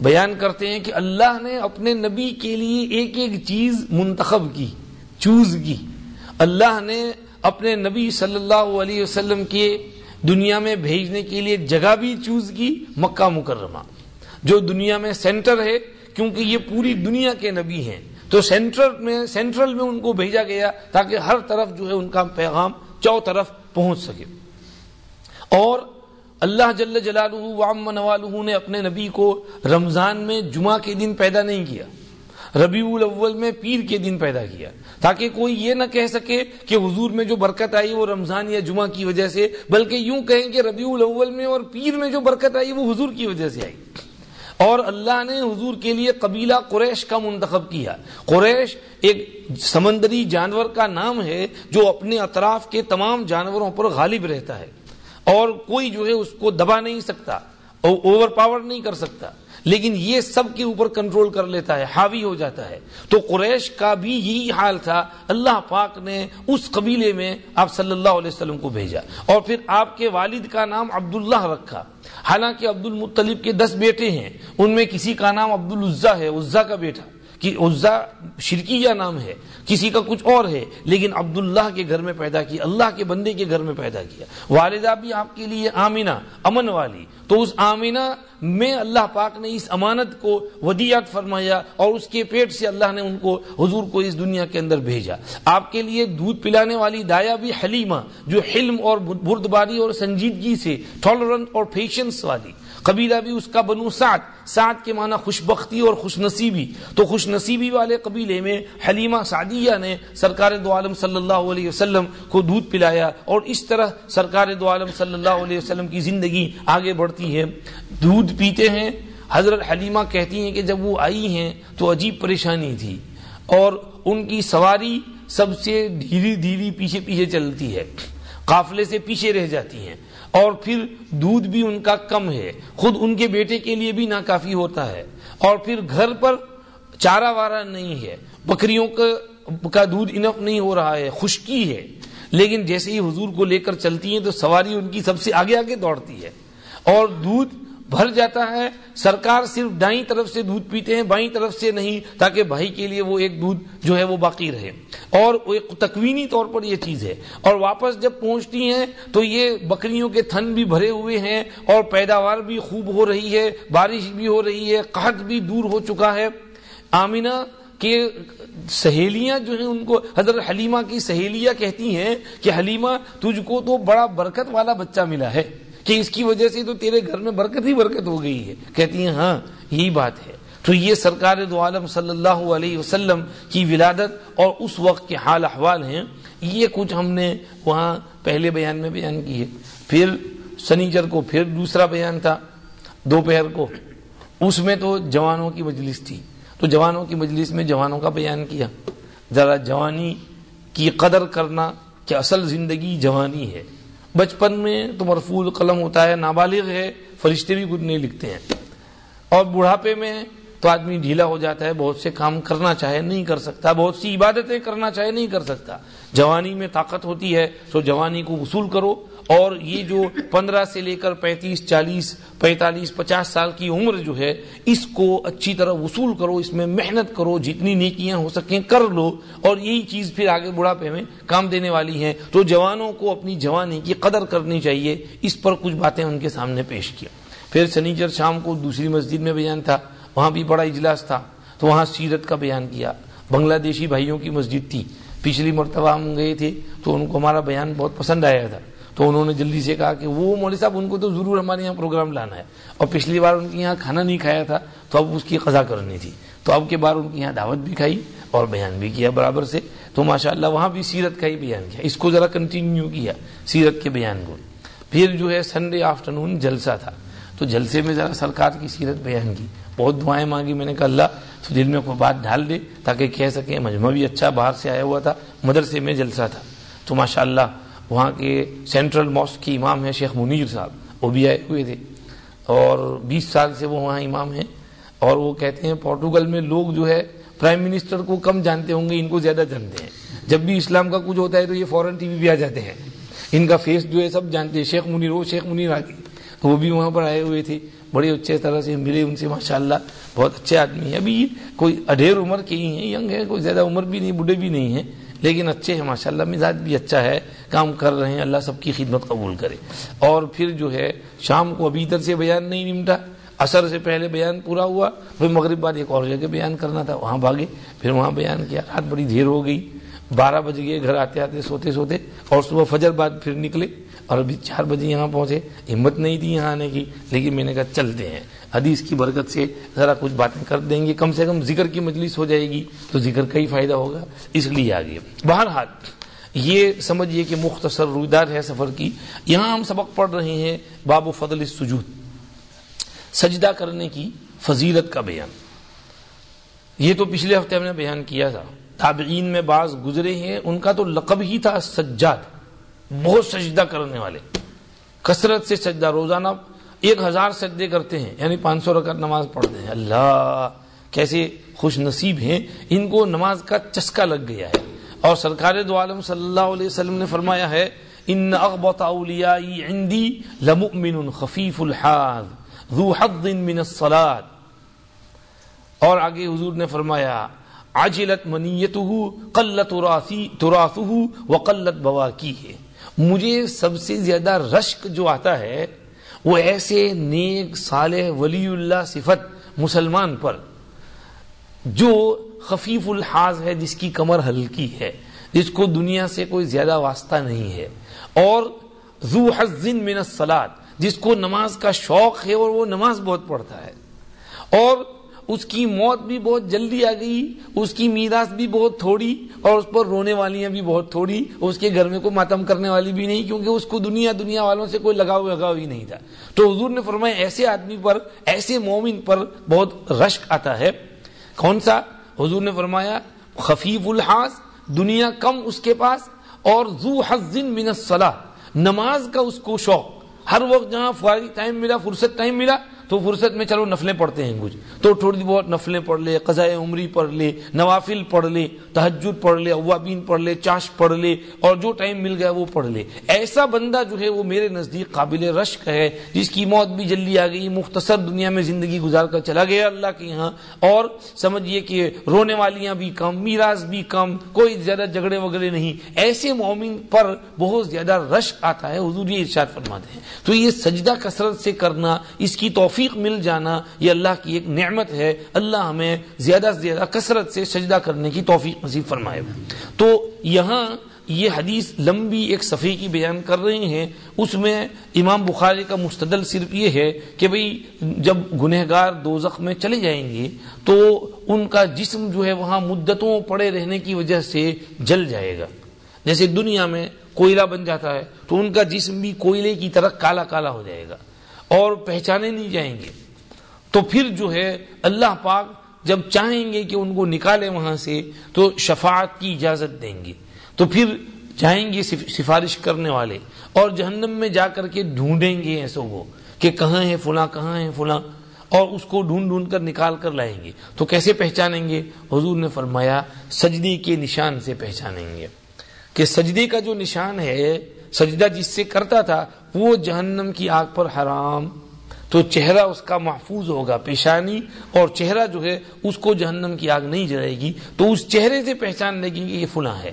A: بیان کرتے ہیں کہ اللہ نے اپنے نبی کے لیے ایک ایک چیز منتخب کی، چوز کی۔ اللہ نے اپنے نبی صلی اللہ علیہ وسلم کے دنیا میں بھیجنے کے لیے جگہ بھی چوز کی، مکہ مکرمہ۔ جو دنیا میں سینٹر ہے، کیونکہ یہ پوری دنیا کے نبی ہیں۔ تو سینٹرل میں سینٹرل میں ان کو بھیجا گیا تاکہ ہر طرف جو ہے ان کا پیغام چو طرف پہنچ سکے۔ اور اللہ جل جلالہ وام نوالہ نے اپنے نبی کو رمضان میں جمعہ کے دن پیدا نہیں کیا۔ ربیع الاول میں پیر کے دن پیدا کیا۔ تاکہ کوئی یہ نہ کہہ سکے کہ حضور میں جو برکت آئی وہ رمضان یا جمعہ کی وجہ سے، بلکہ یوں کہیں کہ ربیع الاول میں اور پیر میں جو برکت آئی وہ حضور کی وجہ سے آئی۔ اور اللہ نے حضور کے لیے قبیلہ قریش کا منتخب کیا۔ قریش ایک سمندری جانور کا نام ہے جو اپنے اطراف کے تمام جانوروں پر غالب رہتا ہے۔ اور کوئی جو ہے اس کو دبا نہیں سکتا اوور پاور نہیں کر سکتا۔ لیکن یہ سب کے اوپر کنٹرول کر لیتا ہے، حاوی ہو جاتا ہے۔ تو قریش کا بھی یہی حال تھا، اللہ پاک نے اس قبیلے میں آپ صلی اللہ علیہ وسلم کو بھیجا۔ اور پھر آپ کے والد کا نام عبداللہ رکھا۔ حالانکہ عبد المطلب کے دس بیٹے ہیں، ان میں کسی کا نام عبد العزا ہے عزا کا بیٹا۔ کہ عزا شرکیہ نام ہے، کسی کا کچھ اور ہے، لیکن عبداللہ کے گھر میں پیدا کیا اللہ کے بندے کے گھر میں پیدا کیا۔ والدہ بھی آپ کے لیے آمینہ، امن والی۔ تو اس آمینہ میں اللہ پاک نے اس امانت کو ودیات فرمایا اور اس کے پیٹ سے اللہ نے ان کو حضور کو اس دنیا کے اندر بھیجا۔ آپ کے لیے دودھ پلانے والی دایا بھی حلیمہ، جو حلم اور بردباری اور سنجیدگی سے ٹالرنٹ اور پیشنس والی۔ قبیلہ بھی اس کا بنو سعد سعد کے معنی خوش بختی اور خوش نصیبی تو خوش نصیبی والے قبیلے میں حلیمہ سعدیہ نے سرکار دو عالم صلی اللہ علیہ وسلم کو دودھ پلایا اور اس طرح سرکار دو عالم صلی اللہ علیہ وسلم کی زندگی آگے بڑھتی ہے۔ دودھ پیتے ہیں، حضرت حلیمہ کہتی ہیں کہ جب وہ آئی ہیں تو عجیب پریشانی تھی اور ان کی سواری سب سے دھیری دھیری پیچھے پیچھے چلتی ہے، قافلے سے پیچھے رہ جاتی ہیں۔ اور پھر دودھ بھی ان کا کم ہے۔ خود ان کے بیٹے کے لیے بھی ناکافی ہوتا ہے۔ اور پھر گھر پر چارہ وارہ نہیں ہے۔ بکریوں کا دودھ انف نہیں ہو رہا ہے، خشکی ہے۔ لیکن جیسے ہی حضور کو لے کر چلتی ہیں تو سواری ان کی سب سے آگے آگے دوڑتی ہے۔ اور دودھ بھر جاتا ہے۔ سرکار صرف دائیں طرف سے دودھ پیتے ہیں، بائیں طرف سے نہیں، تاکہ بھائی کے لیے وہ ایک دودھ جو ہے وہ باقی رہے۔ اور ایک تکوینی طور پر یہ چیز ہے۔ اور واپس جب پہنچتی ہیں تو یہ بکریوں کے تھن بھی بھرے ہوئے ہیں اور پیداوار بھی خوب ہو رہی ہے، بارش بھی ہو رہی ہے، قحط بھی دور ہو چکا ہے۔ آمینہ کہ سہیلیاں جو ہیں ان کو حضرت حلیمہ کی سہیلیاں کہتی ہیں کہ حلیمہ تجھ کو تو بڑا برکت والا بچہ ملا ہے۔ کہ اس کی وجہ سے تو تیرے گھر میں برکت ہی برکت ہو گئی ہے۔ کہتی ہیں ہاں یہی بات ہے۔ تو یہ سرکار دو عالم صلی اللہ علیہ وسلم کی ولادت اور اس وقت کے حال احوال ہیں، یہ کچھ ہم نے وہاں پہلے بیان میں بیان کیے پھر سنیچر کو پھر دوسرا بیان تھا، دوپہر کو۔ اس میں تو جوانوں کی مجلس تھی۔ تو جوانوں کی مجلس میں جوانوں کا بیان کیا۔ ذرا جوانی کی قدر کرنا کہ اصل زندگی جوانی ہے۔ بچپن میں تو مرفوع قلم ہوتا ہے، نابالغ ہے، فرشتے بھی کچھ نہیں لکھتے ہیں۔ اور بڑھاپے میں تو آدمی ڈھیلا ہو جاتا ہے، بہت سے کام کرنا چاہے، نہیں کر سکتا۔ بہت سی عبادتیں کرنا چاہے، نہیں کر سکتا۔ جوانی میں طاقت ہوتی ہے تو جوانی کو وصول کرو۔ اور یہ جو پندرہ سے لے کر پینتیس، چالیس، پینتالیس، پچاس سال کی عمر جو ہے، اس کو اچھی طرح وصول کرو، اس میں محنت کرو، جتنی نیکیاں ہو سکیں کر لو۔ اور یہی چیز پھر آگے بڑھاپے میں کام دینے والی ہے تو جوانوں کو اپنی جوانی کی قدر کرنی چاہیے۔ اس پر کچھ باتیں ان کے سامنے پیش کیا۔ پھر سنیچر شام کو دوسری مسجد میں بیان تھا۔ وہاں بھی بڑا اجلاس تھا۔ تو وہاں سیرت کا بیان کیا۔ بنگلہ دیشی بھائیوں کی مسجد تھی۔ پچھلی مرتبہ ہم گئے تھے تو ان کو ہمارا بیان بہت پسند آیا تھا۔ تو انہوں نے جلدی سے کہا کہ وہ مولوی صاحب، ان کو تو ضرور ہمارے یہاں پروگرام لانا ہے۔ اور پچھلی بار ان کے یہاں کھانا نہیں کھایا تھا، تو اب اس کی قضا کرنی تھی۔ تو اب کے بار ان کے یہاں دعوت بھی کھائی اور بیان بھی کیا برابر سے۔ تو ماشاء اللہ وہاں بھی سیرت کا ہی بیان کیا۔ اس کو ذرا کنٹینیو کیا، سیرت کے بیان کو۔ پھر جو ہے سنڈے آفٹرنون جلسہ تھا۔ تو جلسے میں ذرا سرکار کی سیرت بیان کی۔ بہت دعائیں مانگی میں نے کہا، اللہ تو دل میں کوئی بات ڈال دے تاکہ کہہ سکیں مجمع بھی اچھا باہر سے آیا ہوا تھا، مدرسے میں جلسہ تھا۔ تو ماشاء اللہ وہاں کے سینٹرل ماسک کی امام ہے شیخ منیر صاحب، وہ بھی آئے ہوئے تھے۔ اور بیس سال سے وہ وہاں امام ہیں۔ اور وہ کہتے ہیں پورٹوگل میں لوگ جو ہے پرائم منسٹر کو کم جانتے ہوں گے، ان کو زیادہ جانتے ہیں۔ جب بھی اسلام کا کچھ ہوتا ہے تو یہ فورن ٹی وی بھی آ جاتے ہیں۔ ان کا فیس جو ہے سب جانتے ہیں۔ شیخ منیر، وہ شیخ منیر آ گئے۔ تو وہ بھی وہاں پر آئے ہوئے تھے۔ بڑے اچھے طرح سے ملے ان سے ماشاء اللہ بہت اچھے آدمی ہیں۔ ابھی کوئی اڈھیر عمر کے ہی ہیں، ینگ ہے کوئی زیادہ عمر بھی نہیں، بوڑھے بھی نہیں ہیں، لیکن اچھے ہیں ماشاء اللہ مزاج بھی اچھا ہے۔ کام کر رہے ہیں، اللہ سب کی خدمت قبول کرے۔ اور پھر جو ہے، شام کو ابھی ادھر سے بیان نہیں نمٹا۔ اثر سے پہلے بیان پورا ہوا، پھر مغرب بعد ایک اور جگہ بیان کرنا تھا، وہاں بھاگے، پھر وہاں بیان کیا۔ رات بڑی دیر ہو گئی، بارہ بج گئے، گھر آتے آتے سوتے سوتے، اور صبح فجر بعد پھر نکلے۔ اور ابھی چار بجے یہاں پہنچے۔ ہمت نہیں تھی یہاں آنے کی، لیکن میں نے کہا چلتے ہیں۔ حدیث کی برکت سے ذرا کچھ باتیں کر دیں گے۔ کم سے کم ذکر کی مجلس ہو جائے گی تو ذکر کا ہی فائدہ ہوگا۔ اس لیے آگے۔ بہرحال یہ سمجھیے کہ مختصر رویدار ہے سفر کی۔ یہاں ہم سبق پڑھ رہے ہیں باب و فضل سجود سجدہ کرنے کی فضیلت کا بیان۔ یہ تو پچھلے ہفتے ہم نے بیان کیا تھا۔ تابعین میں بعض گزرے ہیں، ان کا تو لقب ہی تھا سجاد، بہت سجدہ کرنے والے۔ کثرت سے سجدہ، روزانہ ایک ہزار سجدے کرتے ہیں یعنی پانچ سو رکعت نماز پڑھتے ہیں۔ اللہ، کیسے خوش نصیب ہیں۔ ان کو نماز کا چسکا لگ گیا ہے۔ اور سرکار دو عالم صلی اللہ علیہ وسلم نے فرمایا ہے، ان اغبط اولیائی عندی لمؤمن خفیف الحاظ، ذو حظ من الصلاة اور آگے حضور نے فرمایا، عجلت منیتہ قلت تراثہ وقلت بواکیہ۔ مجھے سب سے زیادہ رشک جو آتا ہے، وہ ایسے نیک صالح ولی اللہ صفت مسلمان پر، جو خفیف الحاظ ہے، جس کی کمر ہلکی ہے، جس کو دنیا سے کوئی زیادہ واسطہ نہیں ہے۔ اور ذو حزن من الصلاة، جس کو نماز کا شوق ہے اور وہ نماز بہت پڑھتا ہے۔ اور اس کی موت بھی بہت جلدی آ گئی، اس کی میراث بھی بہت تھوڑی، اور اس پر رونے والیاں بھی بہت تھوڑی، اس کے گھر میں کوئی ماتم کرنے والی بھی نہیں، کیونکہ اس کو دنیا دنیا والوں سے کوئی لگاؤ لگاؤ ہی نہیں تھا۔ تو حضور نے فرمایا، ایسے آدمی پر، ایسے مومن پر بہت رشک آتا ہے۔ کون سا؟ حضور نے فرمایا، خفیف الحاظ، دنیا کم اس کے پاس، اور ذو حزن من الصلاح نماز کا اس کو شوق، ہر وقت جہاں فارغ ٹائم ملا، فرصت ٹائم ملا تو فرصت میں چلو نفلیں پڑھتے ہیں کچھ۔ تو تھوڑی بہت نفلیں پڑھ لے قزائے عمری پڑھ لے، نوافل پڑھ لے تحجد پڑھ لے، اوابین پڑھ لے، چاش پڑھ لے، اور جو ٹائم مل گیا وہ پڑھ لے۔ ایسا بندہ جو ہے وہ میرے نزدیک قابل رشک ہے، جس کی موت بھی جلدی آ گئی، مختصر دنیا میں زندگی گزار کر چلا گیا اللہ کے یہاں۔ اور سمجھیے کہ رونے والیاں بھی کم، میراث بھی کم، کوئی زیادہ جھگڑے وگڑے نہیں۔ ایسے مومن پر بہت زیادہ رشک آتا ہے، حضور یہ ارشاد فرماتے ہیں۔ تو یہ سجدہ کثرت سے کرنا، اس کی توفیق مل جانا یہ اللہ کی ایک نعمت ہے، اللہ ہمیں زیادہ سے زیادہ کثرت سے سجدہ کرنے کی توفیق نصیب فرمائے۔ تو یہاں یہ حدیث لمبی ایک صفحے کی بیان کر رہے ہیں، اس میں امام بخاری کا مستدل صرف یہ ہے کہ بھئی جب گنہگار دوزخ میں چلے جائیں گے تو ان کا جسم جو ہے وہاں مدتوں پڑے رہنے کی وجہ سے جل جائے گا۔ جیسے دنیا میں کوئلہ بن جاتا ہے تو ان کا جسم بھی کوئلے کی طرح کالا کالا ہو جائے گا۔ اور پہچانے نہیں جائیں گے۔ تو پھر جو ہے، اللہ پاک جب چاہیں گے کہ ان کو نکالے وہاں سے، تو شفاعت کی اجازت دیں گے۔ تو پھر جائیں گے سفارش کرنے والے۔ اور جہنم میں جا کر کے ڈھونڈیں گے ایسو وہ کہ کہاں ہے فلاں، کہاں ہے فلاں؟ اور اس کو ڈھونڈ ڈھونڈ کر نکال کر لائیں گے۔ تو کیسے پہچانیں گے؟ حضور نے فرمایا، سجدے کے نشان سے پہچانیں گے۔ کہ سجدے کا جو نشان ہے، سجدہ جس سے کرتا تھا وہ جہنم کی آگ پر حرام، تو چہرہ اس کا محفوظ ہوگا، پیشانی، اور چہرہ جو ہے، اس کو جہنم کی آگ نہیں جلائے گی، تو اس چہرے سے پہچان لگے گی یہ فلاں ہے۔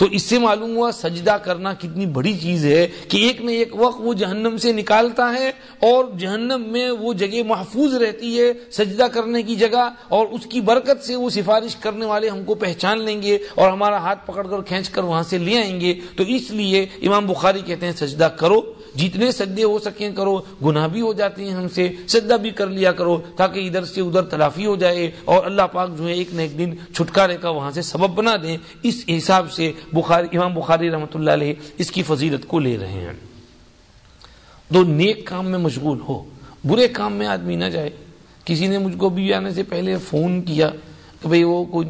A: تو اس سے معلوم ہوا سجدہ کرنا کتنی بڑی چیز ہے کہ ایک نہ ایک وقت وہ جہنم سے نکالتا ہے اور جہنم میں وہ جگہ محفوظ رہتی ہے سجدہ کرنے کی جگہ اور اس کی برکت سے وہ سفارش کرنے والے ہم کو پہچان لیں گے اور ہمارا ہاتھ پکڑ کر کھینچ کر وہاں سے لے آئیں گے۔ تو اس لیے امام بخاری کہتے ہیں سجدہ کرو، جتنے سجدے ہو سکیں کرو، گناہ بھی ہو جاتے ہیں ہم سے، سجدہ بھی کر لیا کرو تاکہ ادھر سے ادھر تلافی ہو جائے اور اللہ پاک جو ہے ایک نہ ایک دن چھٹکارے کا وہاں سے سبب بنا دیں۔ اس حساب سے بخاری امام بخاری رحمۃ اللہ علیہ اس کی فضیلت کو لے رہے ہیں۔ دو نیک کام میں مشغول ہو، برے کام میں آدمی نہ جائے۔ کسی نے مجھ کو بھی آنے سے پہلے فون کیا کہ بھئی وہ کچھ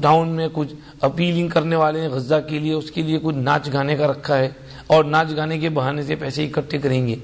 A: ڈاؤن میں کچھ اپیلنگ کرنے والے ہیں، غزہ کے لیے، اس کے لیے کچھ ناچ گانے کا رکھا ہے اور ناچ گانے کے بہانے سے پیسے اکٹھے کریں گے۔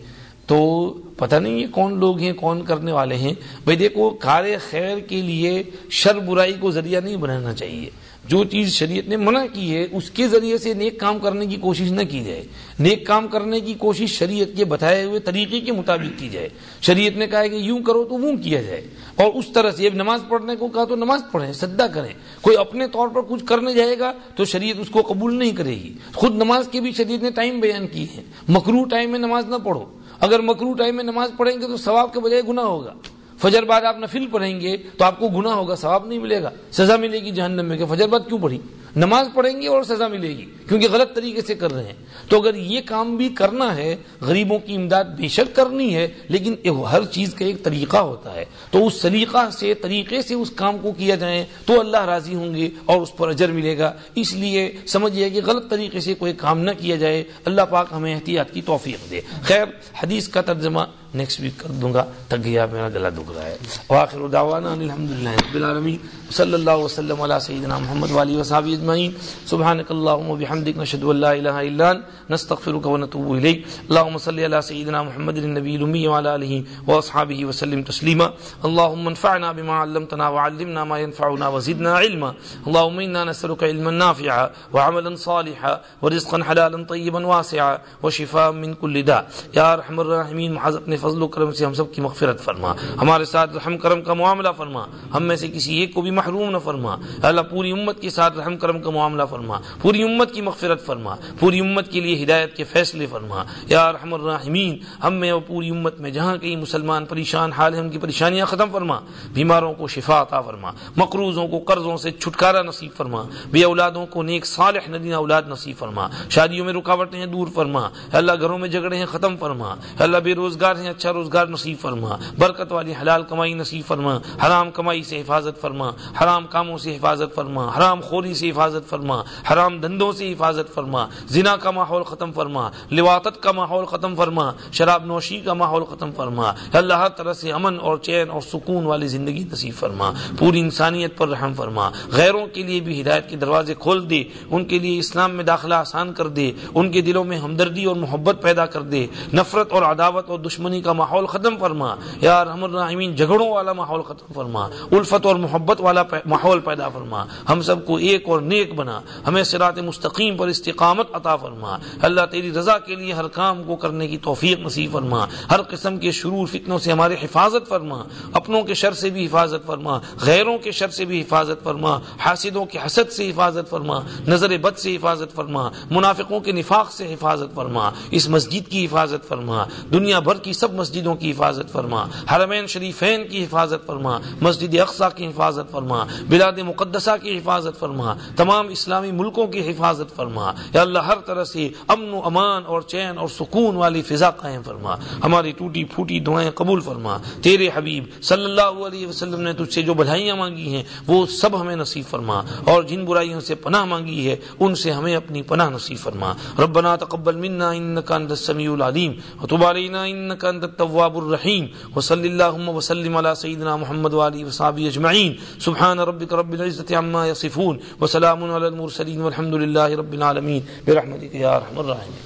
A: تو پتہ نہیں یہ کون لوگ ہیں، کون کرنے والے ہیں۔ بھائی دیکھو، کار خیر کے لیے شر برائی کو ذریعہ نہیں بنانا چاہیے۔ جو چیز شریعت نے منع کی ہے، اس کے ذریعے سے نیک کام کرنے کی کوشش نہ کی جائے۔ نیک کام کرنے کی کوشش شریعت کے بتائے ہوئے طریقے کے مطابق کی جائے۔ شریعت نے کہا ہے کہ یوں کرو تو وہ کیا جائے۔ اور اس طرح سے نماز پڑھنے کو کہا تو نماز پڑھیں سدا کریں۔ کوئی اپنے طور پر کچھ کرنے جائے گا تو شریعت اس کو قبول نہیں کرے گی۔ خود نماز کے بھی شریعت نے ٹائم بیان کی ہے۔ مکرو ٹائم میں نماز نہ پڑھو۔ اگر مکرو ٹائم میں نماز پڑھیں گے تو ثواب کے بجائے گناہ ہوگا۔ فجر بعد آپ نفل پڑھیں گے تو آپ کو گناہ ہوگا، ثواب نہیں ملے گا۔ سزا ملے گی جہنم میں کہ فجر بعد کیوں پڑھی؟ نماز پڑھیں گے اور سزا ملے گی، کیونکہ غلط طریقے سے کر رہے ہیں۔ تو اگر یہ کام بھی کرنا ہے، غریبوں کی امداد بے شک کرنی ہے، لیکن ہر چیز کا ایک طریقہ ہوتا ہے۔ تو اس سلیقہ سے، طریقے سے اس کام کو کیا جائے، تو اللہ راضی ہوں گے اور اس پر اجر ملے گا۔ اس لیے سمجھیے کہ غلط طریقے سے کوئی کام نہ کیا جائے۔ اللہ پاک ہمیں احتیاط کی توفیق دے۔ خیر، حدیث کا ترجمہ نیکسٹ ویک کر دوں گا تک گیا میرا گلا دکھ رہا ہے واخر دعوانا الحمدللہ رب العالمین صلی اللہ وسلم علی سیدنا محمد والی وصحابہ اجمعین سبحانك اللهم وبحمدك نشهد ان لا اله الا انت نستغفرك ونتوب اليك اللهم صل على سيدنا محمد النبي الامي وعلى اله واصحابه وسلم تسليما اللهم انفعنا بما علمتنا وعلمنا ما ينفعنا وزدنا علما اللهم انا نسالك علما نافعا وعملا صالحا ورزقا حلالا طيبا واسعا وشفاء من كل داء يا ارحم الراحمين محض اپنے فضل و کرم سے ہم سب کی مغفرت فرما۔ ہمارے ساتھ رحم کرم کا معاملہ فرما۔ ہم میں سے کسی ایک کو بھی محروم نہ فرما۔ اللہ پوری امت کے ساتھ رحم کرم کا معاملہ فرما۔ پوری امت کی مغفرت فرما۔ پوری امت کے لیے ہدایت کے فیصلے فرما۔ یا رحم الرحمین ہم میں اور پوری امت میں جہاں کئی مسلمان پریشان حال ہے ان کی پریشانیاں ختم فرما۔ بیماروں کو شفا عطا فرما۔ مقروضوں کو قرضوں سے چھٹکارا نصیب فرما۔ بے اولادوں کو نیک صالح ندینہ اولاد نصیب فرما۔ شادیوں میں رکاوٹیں ہیں دور فرما۔ اللہ گھروں میں جھگڑے ہیں، ختم فرما۔ اللہ بے روزگار ہیں اچھا روزگار نصیب فرما۔ برکت والی حلال کمائی نصیب فرما۔ حرام کمائی سے حفاظت فرما۔ حرام کاموں سے حفاظت فرما۔ حرام خوری سے حفاظت فرما۔ حرام دندوں سے حفاظت فرما۔ زنا کا ماحول ختم فرما۔ لواطت کا ماحول ختم فرما۔ شراب نوشی کا ماحول ختم فرما۔ اللہ ہر طرح سے امن اور چین اور سکون والی زندگی نصیب فرما۔ پوری انسانیت پر رحم فرما۔ غیروں کے لیے بھی ہدایت کے دروازے کھول دے۔ ان کے لیے اسلام میں داخلہ آسان کر دے۔ ان کے دلوں میں ہمدردی اور محبت پیدا کر دے۔ نفرت اور عداوت اور دشمنی کا ماحول ختم فرما۔ یا رحم الرحمین جھگڑوں والا ماحول ختم فرما۔ الفت اور محبت والا ماحول پیدا فرما۔ ہم سب کو ایک اور نیک بنا۔ ہمیں سرات مستقیم پر استقامت عطا فرما۔ اللہ تیری رضا کے لیے ہر کام کو کرنے کی توفیق نصیب فرما۔ ہر قسم کے شرور، فتنوں سے ہمارے حفاظت فرما۔ اپنوں کے شر سے بھی حفاظت فرما۔ غیروں کے شر سے بھی حفاظت فرما۔ حاسدوں کے حسد سے حفاظت فرما۔ نظر بد سے حفاظت فرما۔ منافقوں کے نفاق سے حفاظت فرما۔ اس مسجد کی حفاظت فرما۔ دنیا بھر کی سب سب مسجدوں کی حفاظت فرما، حرمین شریفین کی حفاظت فرما، مسجد اقسا کی حفاظت فرما، بلاد مقدسہ کی حفاظت فرما، تمام اسلامی ملکوں کی حفاظت فرما۔ یا اللہ، ہر طرح سے امن و امان اور چین اور سکون والی فضا قائم فرما۔ ہماری ٹوٹی پھوٹی دعائیں قبول فرما۔ تیرے حبیب صلی اللہ علیہ وسلم نے تجھ سے جو بھلائیاں مانگی ہیں، وہ سب ہمیں نصیب فرما۔ اور جن برائیوں سے پناہ مانگی ہے، ان سے ہمیں اپنی پناہ نصیب فرما۔ ربنا تقبل منا انك انت السميع العليم وتب علينا انك انت التواب الرحيم وصلى اللهم وسلم على سيدنا محمد وعلى وصحبه اجمعين سبحان ربك رب العزه عما يصفون وسلام على المرسلين والحمد لله رب العالمين برحمتك يا ارحم الراحمين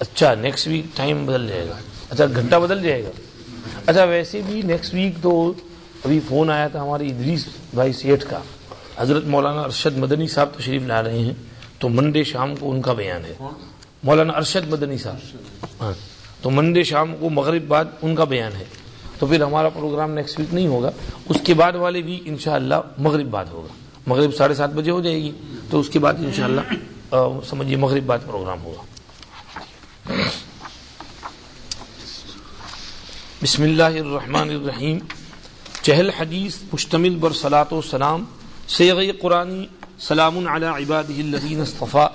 A: اچھا نیکسٹ ویک ٹائم بدل جائے گا. اچھا گھنٹہ بدل جائے گا. اچھا ویسے بھی نیکسٹ ویک تو ابھی فون آیا تھا ہمارے ادریس بھائی سیٹ کا. حضرت مولانا ارشد مدنی صاحب تشریف لا رہے ہیں. تو منڈے شام کو ان کا بیان ہے. مولانا ارشد مدنی صاحب۔ ہاں۔ تو منڈے شام کو مغرب بعد ان کا بیان ہے۔ تو پھر ہمارا پروگرام نیکسٹ ویک نہیں ہوگا۔ اس کے بعد والے ویک انشاءاللہ مغرب بعد ہوگا۔ مغرب ساڑھے سات بجے ہو جائے گی۔ تو اس کے بعد انشاءاللہ سمجھیے مغرب بعد پروگرام ہوگا۔ بسم اللہ الرحمن الرحیم۔ چہل حدیث مشتمل بر صلاۃ و سلام، سیغ قرآنی سلام علی عباده الذین اصطفى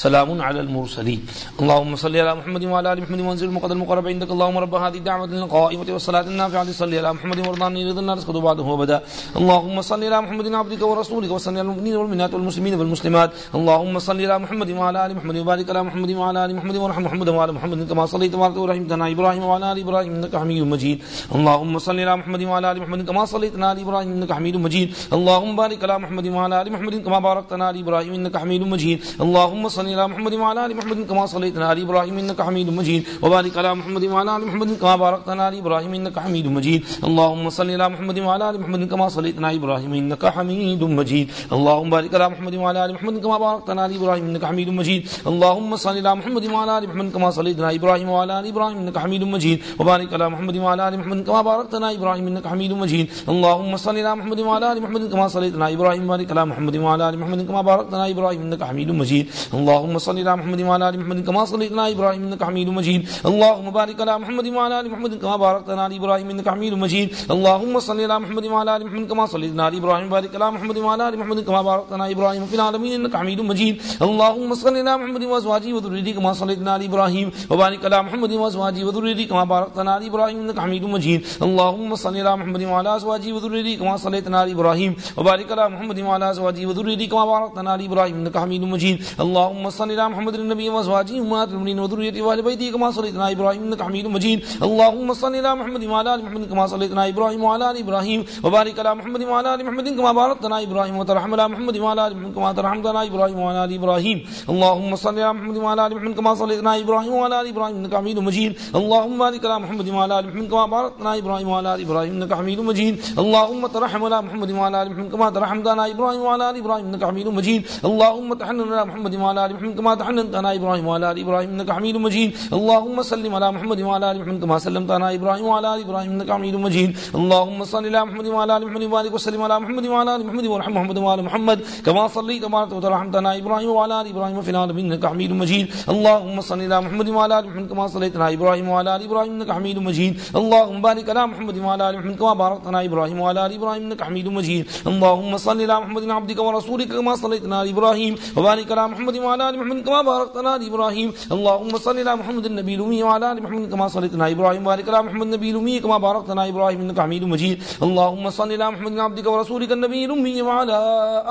A: سلام على المرسلين اللهم صل على محمد وعلى ال محمد وانزل المقدر المقرب. عندك اللهم رب هذه الدعوه القائمه والصلاه النافعه صل على محمد وارضاني رضا الناس قد بعده وبدا اللهم صل على محمد عبدك ورسولك وصل على المؤمنين والمؤمنات والمسلمين والمسلمات. اللهم صل على محمد وعلى ال محمد وبارك على محمد وعلى ال محمد وارحم محمد وعلى محمد كما صليت وباركت ورحمت على ابراهيم وعلى ال ابراهيم انك حميد مجيد اللهم صل على محمد وعلى ال محمد كما صليت على ابراهيم انك حميد مجيد اللهم بارك على محمد وعلى ال محمد كما باركت على ابراهيم انك حميد مجيد اللهم صل على محمد وعلى ال محمد كما صليت على ابراهيم انك حميد مجيد وبارك على محمد وعلى ال محمد كما باركت على ابراهيم انك حميد مجيد اللهم صل على محمد وعلى ال محمد كما صليت على ابراهيم انك حميد مجيد اللهم بارك على محمد وعلى ال محمد كما باركت على ابراهيم انك حميد مجيد اللهم صل على محمد وعلى ال محمد كما صليت على ابراهيم وعلى ال ابراهيم انك حميد مجيد وبارك على محمد وعلى ال محمد كما باركت على ابراهيم انك حميد مجيد اللهم صل على محمد وعلى ال محمد كما صليت على ابراهيم وبارك على محمد وعلى ال محمد كما باركت على ابراهيم انك حميد مجيد اللهم اللهم صل على محمد وعلى ال محمد كما صليت على ابراهيم انك حميد مجيد. اللهم بارك على محمد وعلى ال محمد كما باركت على ابراهيم انك حميد مجيد. اللهم صل على محمد وعلى ال محمد كما صليت على ابراهيم وبارك على محمد وعلى ال محمد كما باركت على ابراهيم في العالمين انك حميد مجيد. اللهم صل على محمد وازواجه وذريته كما صليت على ابراهيم وبارك على محمد وازواجه وذريته كما باركت على ابراهيم انك حميد مجيد. اللهم صل على محمد وعلى ازواجه وذريته كما صليت على ابراهيم وبارك على محمد وعلى ازواجه وذريته كما باركت على ابراهيم انك حميد مجيد. اللهم اللهم صل على محمد النبي وازواجه امهات المؤمنين وذريته وآل بيته كما صليت على ابراهيم انك حميد مجيد اللهم صل على محمد وعلى ال محمد كما صليت على ابراهيم وعلى ال ابراهيم وبارك على محمد وعلى ال محمد كما باركت على ابراهيم وترحم على محمد وعلى ال محمد كما ترحمت على ابراهيم وعلى ال ابراهيم اللهم صل على محمد وعلى ال محمد كما صليت على ابراهيم وعلى ال ابراهيم انك حميد مجيد اللهم بارك على محمد وعلى ال محمد كما باركت على ابراهيم وعلى ال ابراهيم انك حميد مجيد اللهم ترحم على محمد وعلى ال محمد كما ترحمت على ابراهيم وعلى ال ابراهيم انك حميد مجيد اللهم تحنن على محمد وعلى ال محمد كما تحننت على ابراهيم وعلى ال ابراهيم انك حميد مجيد اللهم صل على محمد وعلى ال محمد كما سلمت على ابراهيم وعلى ال ابراهيم انك حميد مجيد اللهم صل على محمد وعلى ال محمد وبارك وسلم على محمد وعلى ال محمد وارحم محمد وعلى محمد كما صليت وباركت وترحمت على ابراهيم وعلى ال ابراهيم في العالمين انك حميد مجيد اللهم صل على محمد وعلى ال محمد كما صليت على ابراهيم وعلى ال ابراهيم انك حميد مجيد اللهم بارك على محمد وعلى ال محمد كما باركت على ابراهيم وعلى ال ابراهيم انك حميد مجيد اللهم صل على محمد عبدك ورسولك كما صليت على ابراهيم وبارك على محمد وعلى وعلى ال محمد كما باركت على ابراهيم اللهم صل على محمد النبي الامي وعلى ال محمد كما صليت على ابراهيم وبارك على محمد النبي الامي كما باركت على ابراهيم انك حميد مجيد. اللهم صل على محمد عبدك ورسولك النبي الامي وعلى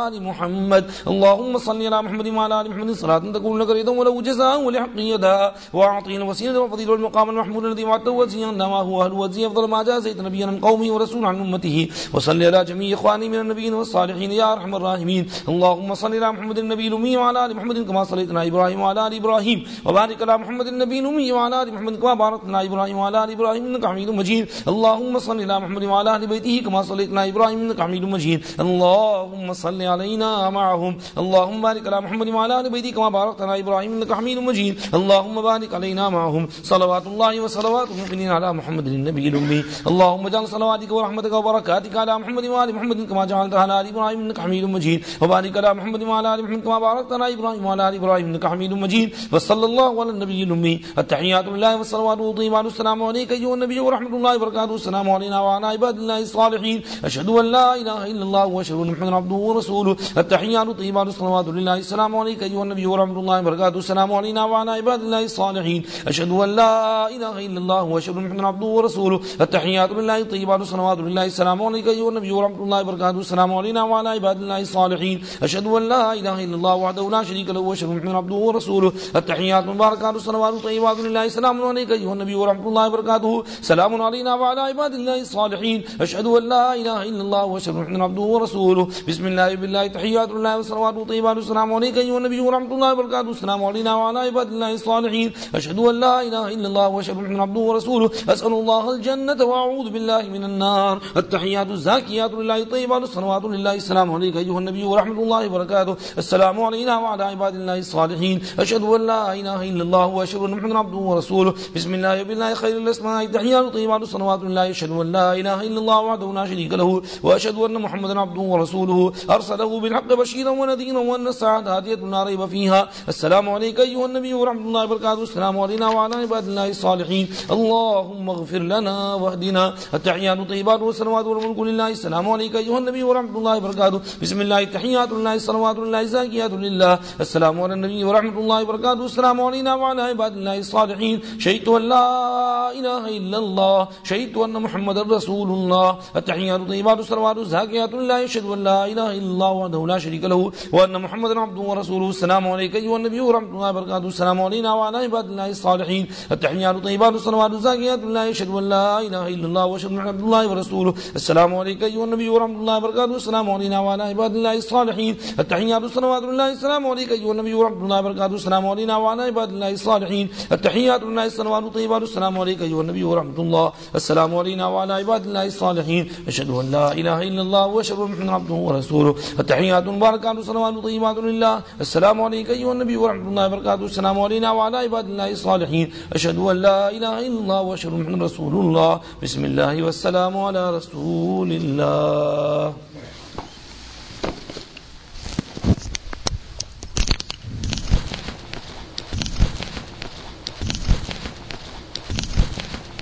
A: ال محمد. اللهم صل على محمد وعلى ال محمد. صلاه تكون لك رضا وله جزاء ولحق يدا. واعطينا وسيله وفضيله والمقام المحمود الذي وعدته وزينا ما هو اهل وزي افضل ما جاء سيد نبيا من قومه ورسول عن امته وصل على جميع اخواني من النبيين والصالحين يا ارحم الراحمين. اللهم صل على محمد النبي الامي وعلى ال محمد كما كما صليت على ابراهيم وعلى ال ابراهيم وبارك على محمد النبي الامي وعلى ال محمد كما باركت على ابراهيم وعلى ال ابراهيم انك حميد مجيد. اللهم صل على محمد وعلى ال بيته كما صليت على ابراهيم انك حميد مجيد. اللهم صل علينا معهم. اللهم بارك على محمد وعلى ال بيته كما باركت على ابراهيم انك حميد مجيد. اللهم بارك علينا معهم. صلوات الله وصلوات المؤمنين على محمد النبي الامي اللهم اجعل صلواتك ورحمتك وبركاتك على محمد وعلى محمد كما جعلت على ال ابراهيم انك حميد مجيد. وبارك على محمد وعلى ال محمد كما باركت على ابراهيم وعلى ال ابراهيم انك حميد مجيد وصلى الله على النبي الامي التحيات لله والصلوات والطيبات السلام عليك ايها النبي ورحمه الله وبركاته السلام علينا وعلى عباد الله الصالحين اشهد ان لا اله الا الله واشهد ان محمدا عبده ورسوله التحيات الطيبات الصلوات لله السلام عليك ايها النبي ورحمه الله وبركاته السلام علينا وعلى عباد الله الصالحين اشهد ان لا اله الا الله واشهد ان محمدا عبده ورسوله التحيات لله الطيبات الصلوات لله السلام عليك ايها النبي ورحمه الله وبركاته السلام علينا وعلى عباد الله الصالحين اشهد ان لا اله الا الله وحده لا شريك له واشهد ان عبده ورسوله. التحيات المباركات الصلوات الطيبات لله. السلام عليك ايها النبي ورحمه الله وبركاته. سلام علينا وعلى عباد الله الصالحين. اشهد ان لا اله الا الله واشهد ان عبده ورسوله. بسم الله بالله. تحيات الله والصلوات الطيبات. السلام عليك ايها النبي ورحمه الله وبركاته. السلام علينا وعلى عباد الله الصالحين. اشهد ان لا اله الا الله واشهد ان عبده ورسوله. اسال الله الجنه واعوذ بالله من النار. التحيات الزاكيات لله الطيبات. الصلوات لله. السلام عليك ايها النبي ورحمه الله وبركاته. السلام علينا وعلى عباد الله الصالحين. اشهد ان لا اله الا الله واشهد ان محمدا عبده ورسوله. بسم الله بالله خير الاسماء التحيات الطيبات الصلوات لله. اشهد ان لا اله الا الله وحده لا شريك له. واشهد ان محمدا عبده ورسوله. ارسله بالحق بشيرا ونذيرا وان الساعه هاديه لا ريب فيها. السلام عليك ايها النبي ورحمه الله وبركاته. السلام علينا وعلى عباد الله الصالحين. اللهم اغفر لنا واهدنا. التحيات الطيبات والصلوات والملك لله. السلام عليك ايها النبي ورحمه الله وبركاته. بسم الله. التحيات لله. الصلوات لله. الزاكيات لله. السلام على النبي ورحمه الله وبركاته السلام علينا وعلى عباد الله الصالحين شهدت ان لا اله الا الله شهدت ان محمدا رسول الله التحيات الطيبات والصلوات الزاكيات لله يشهد ان لا اله الا الله وحده لا شريك له وان محمدا عبده ورسوله السلام عليك ايها النبي ورحمه الله وبركاته السلام علينا وعلى عباد الله الصالحين التحيات الطيبات والصلوات الزاكيات لله يشهد ان لا اله الا الله واشهد ان عبد الله ورسوله السلام عليك ايها النبي ورحمه الله وبركاته السلام علينا وعلى عباد الله الصالحين التحيات الصلوات لله السلام عليك ايها النبي ورحمه الله وبركاته السلام علينا وعلى عباد الله الصالحين التحيات لله الصلوات الطيبات السلام عليك ايها النبي ورحمه الله السلام علينا وعلى عباد الله الصالحين اشهد ان لا اله الا الله واشهد ان محمدا عبده ورسوله التحيات المباركات الصلوات الطيبات لله السلام عليك ايها النبي ورحمه الله وبركاته السلام علينا وعلى عباد الله الصالحين اشهد ان لا اله الا الله واشهد ان محمدا رسول الله بسم الله والسلام على رسول الله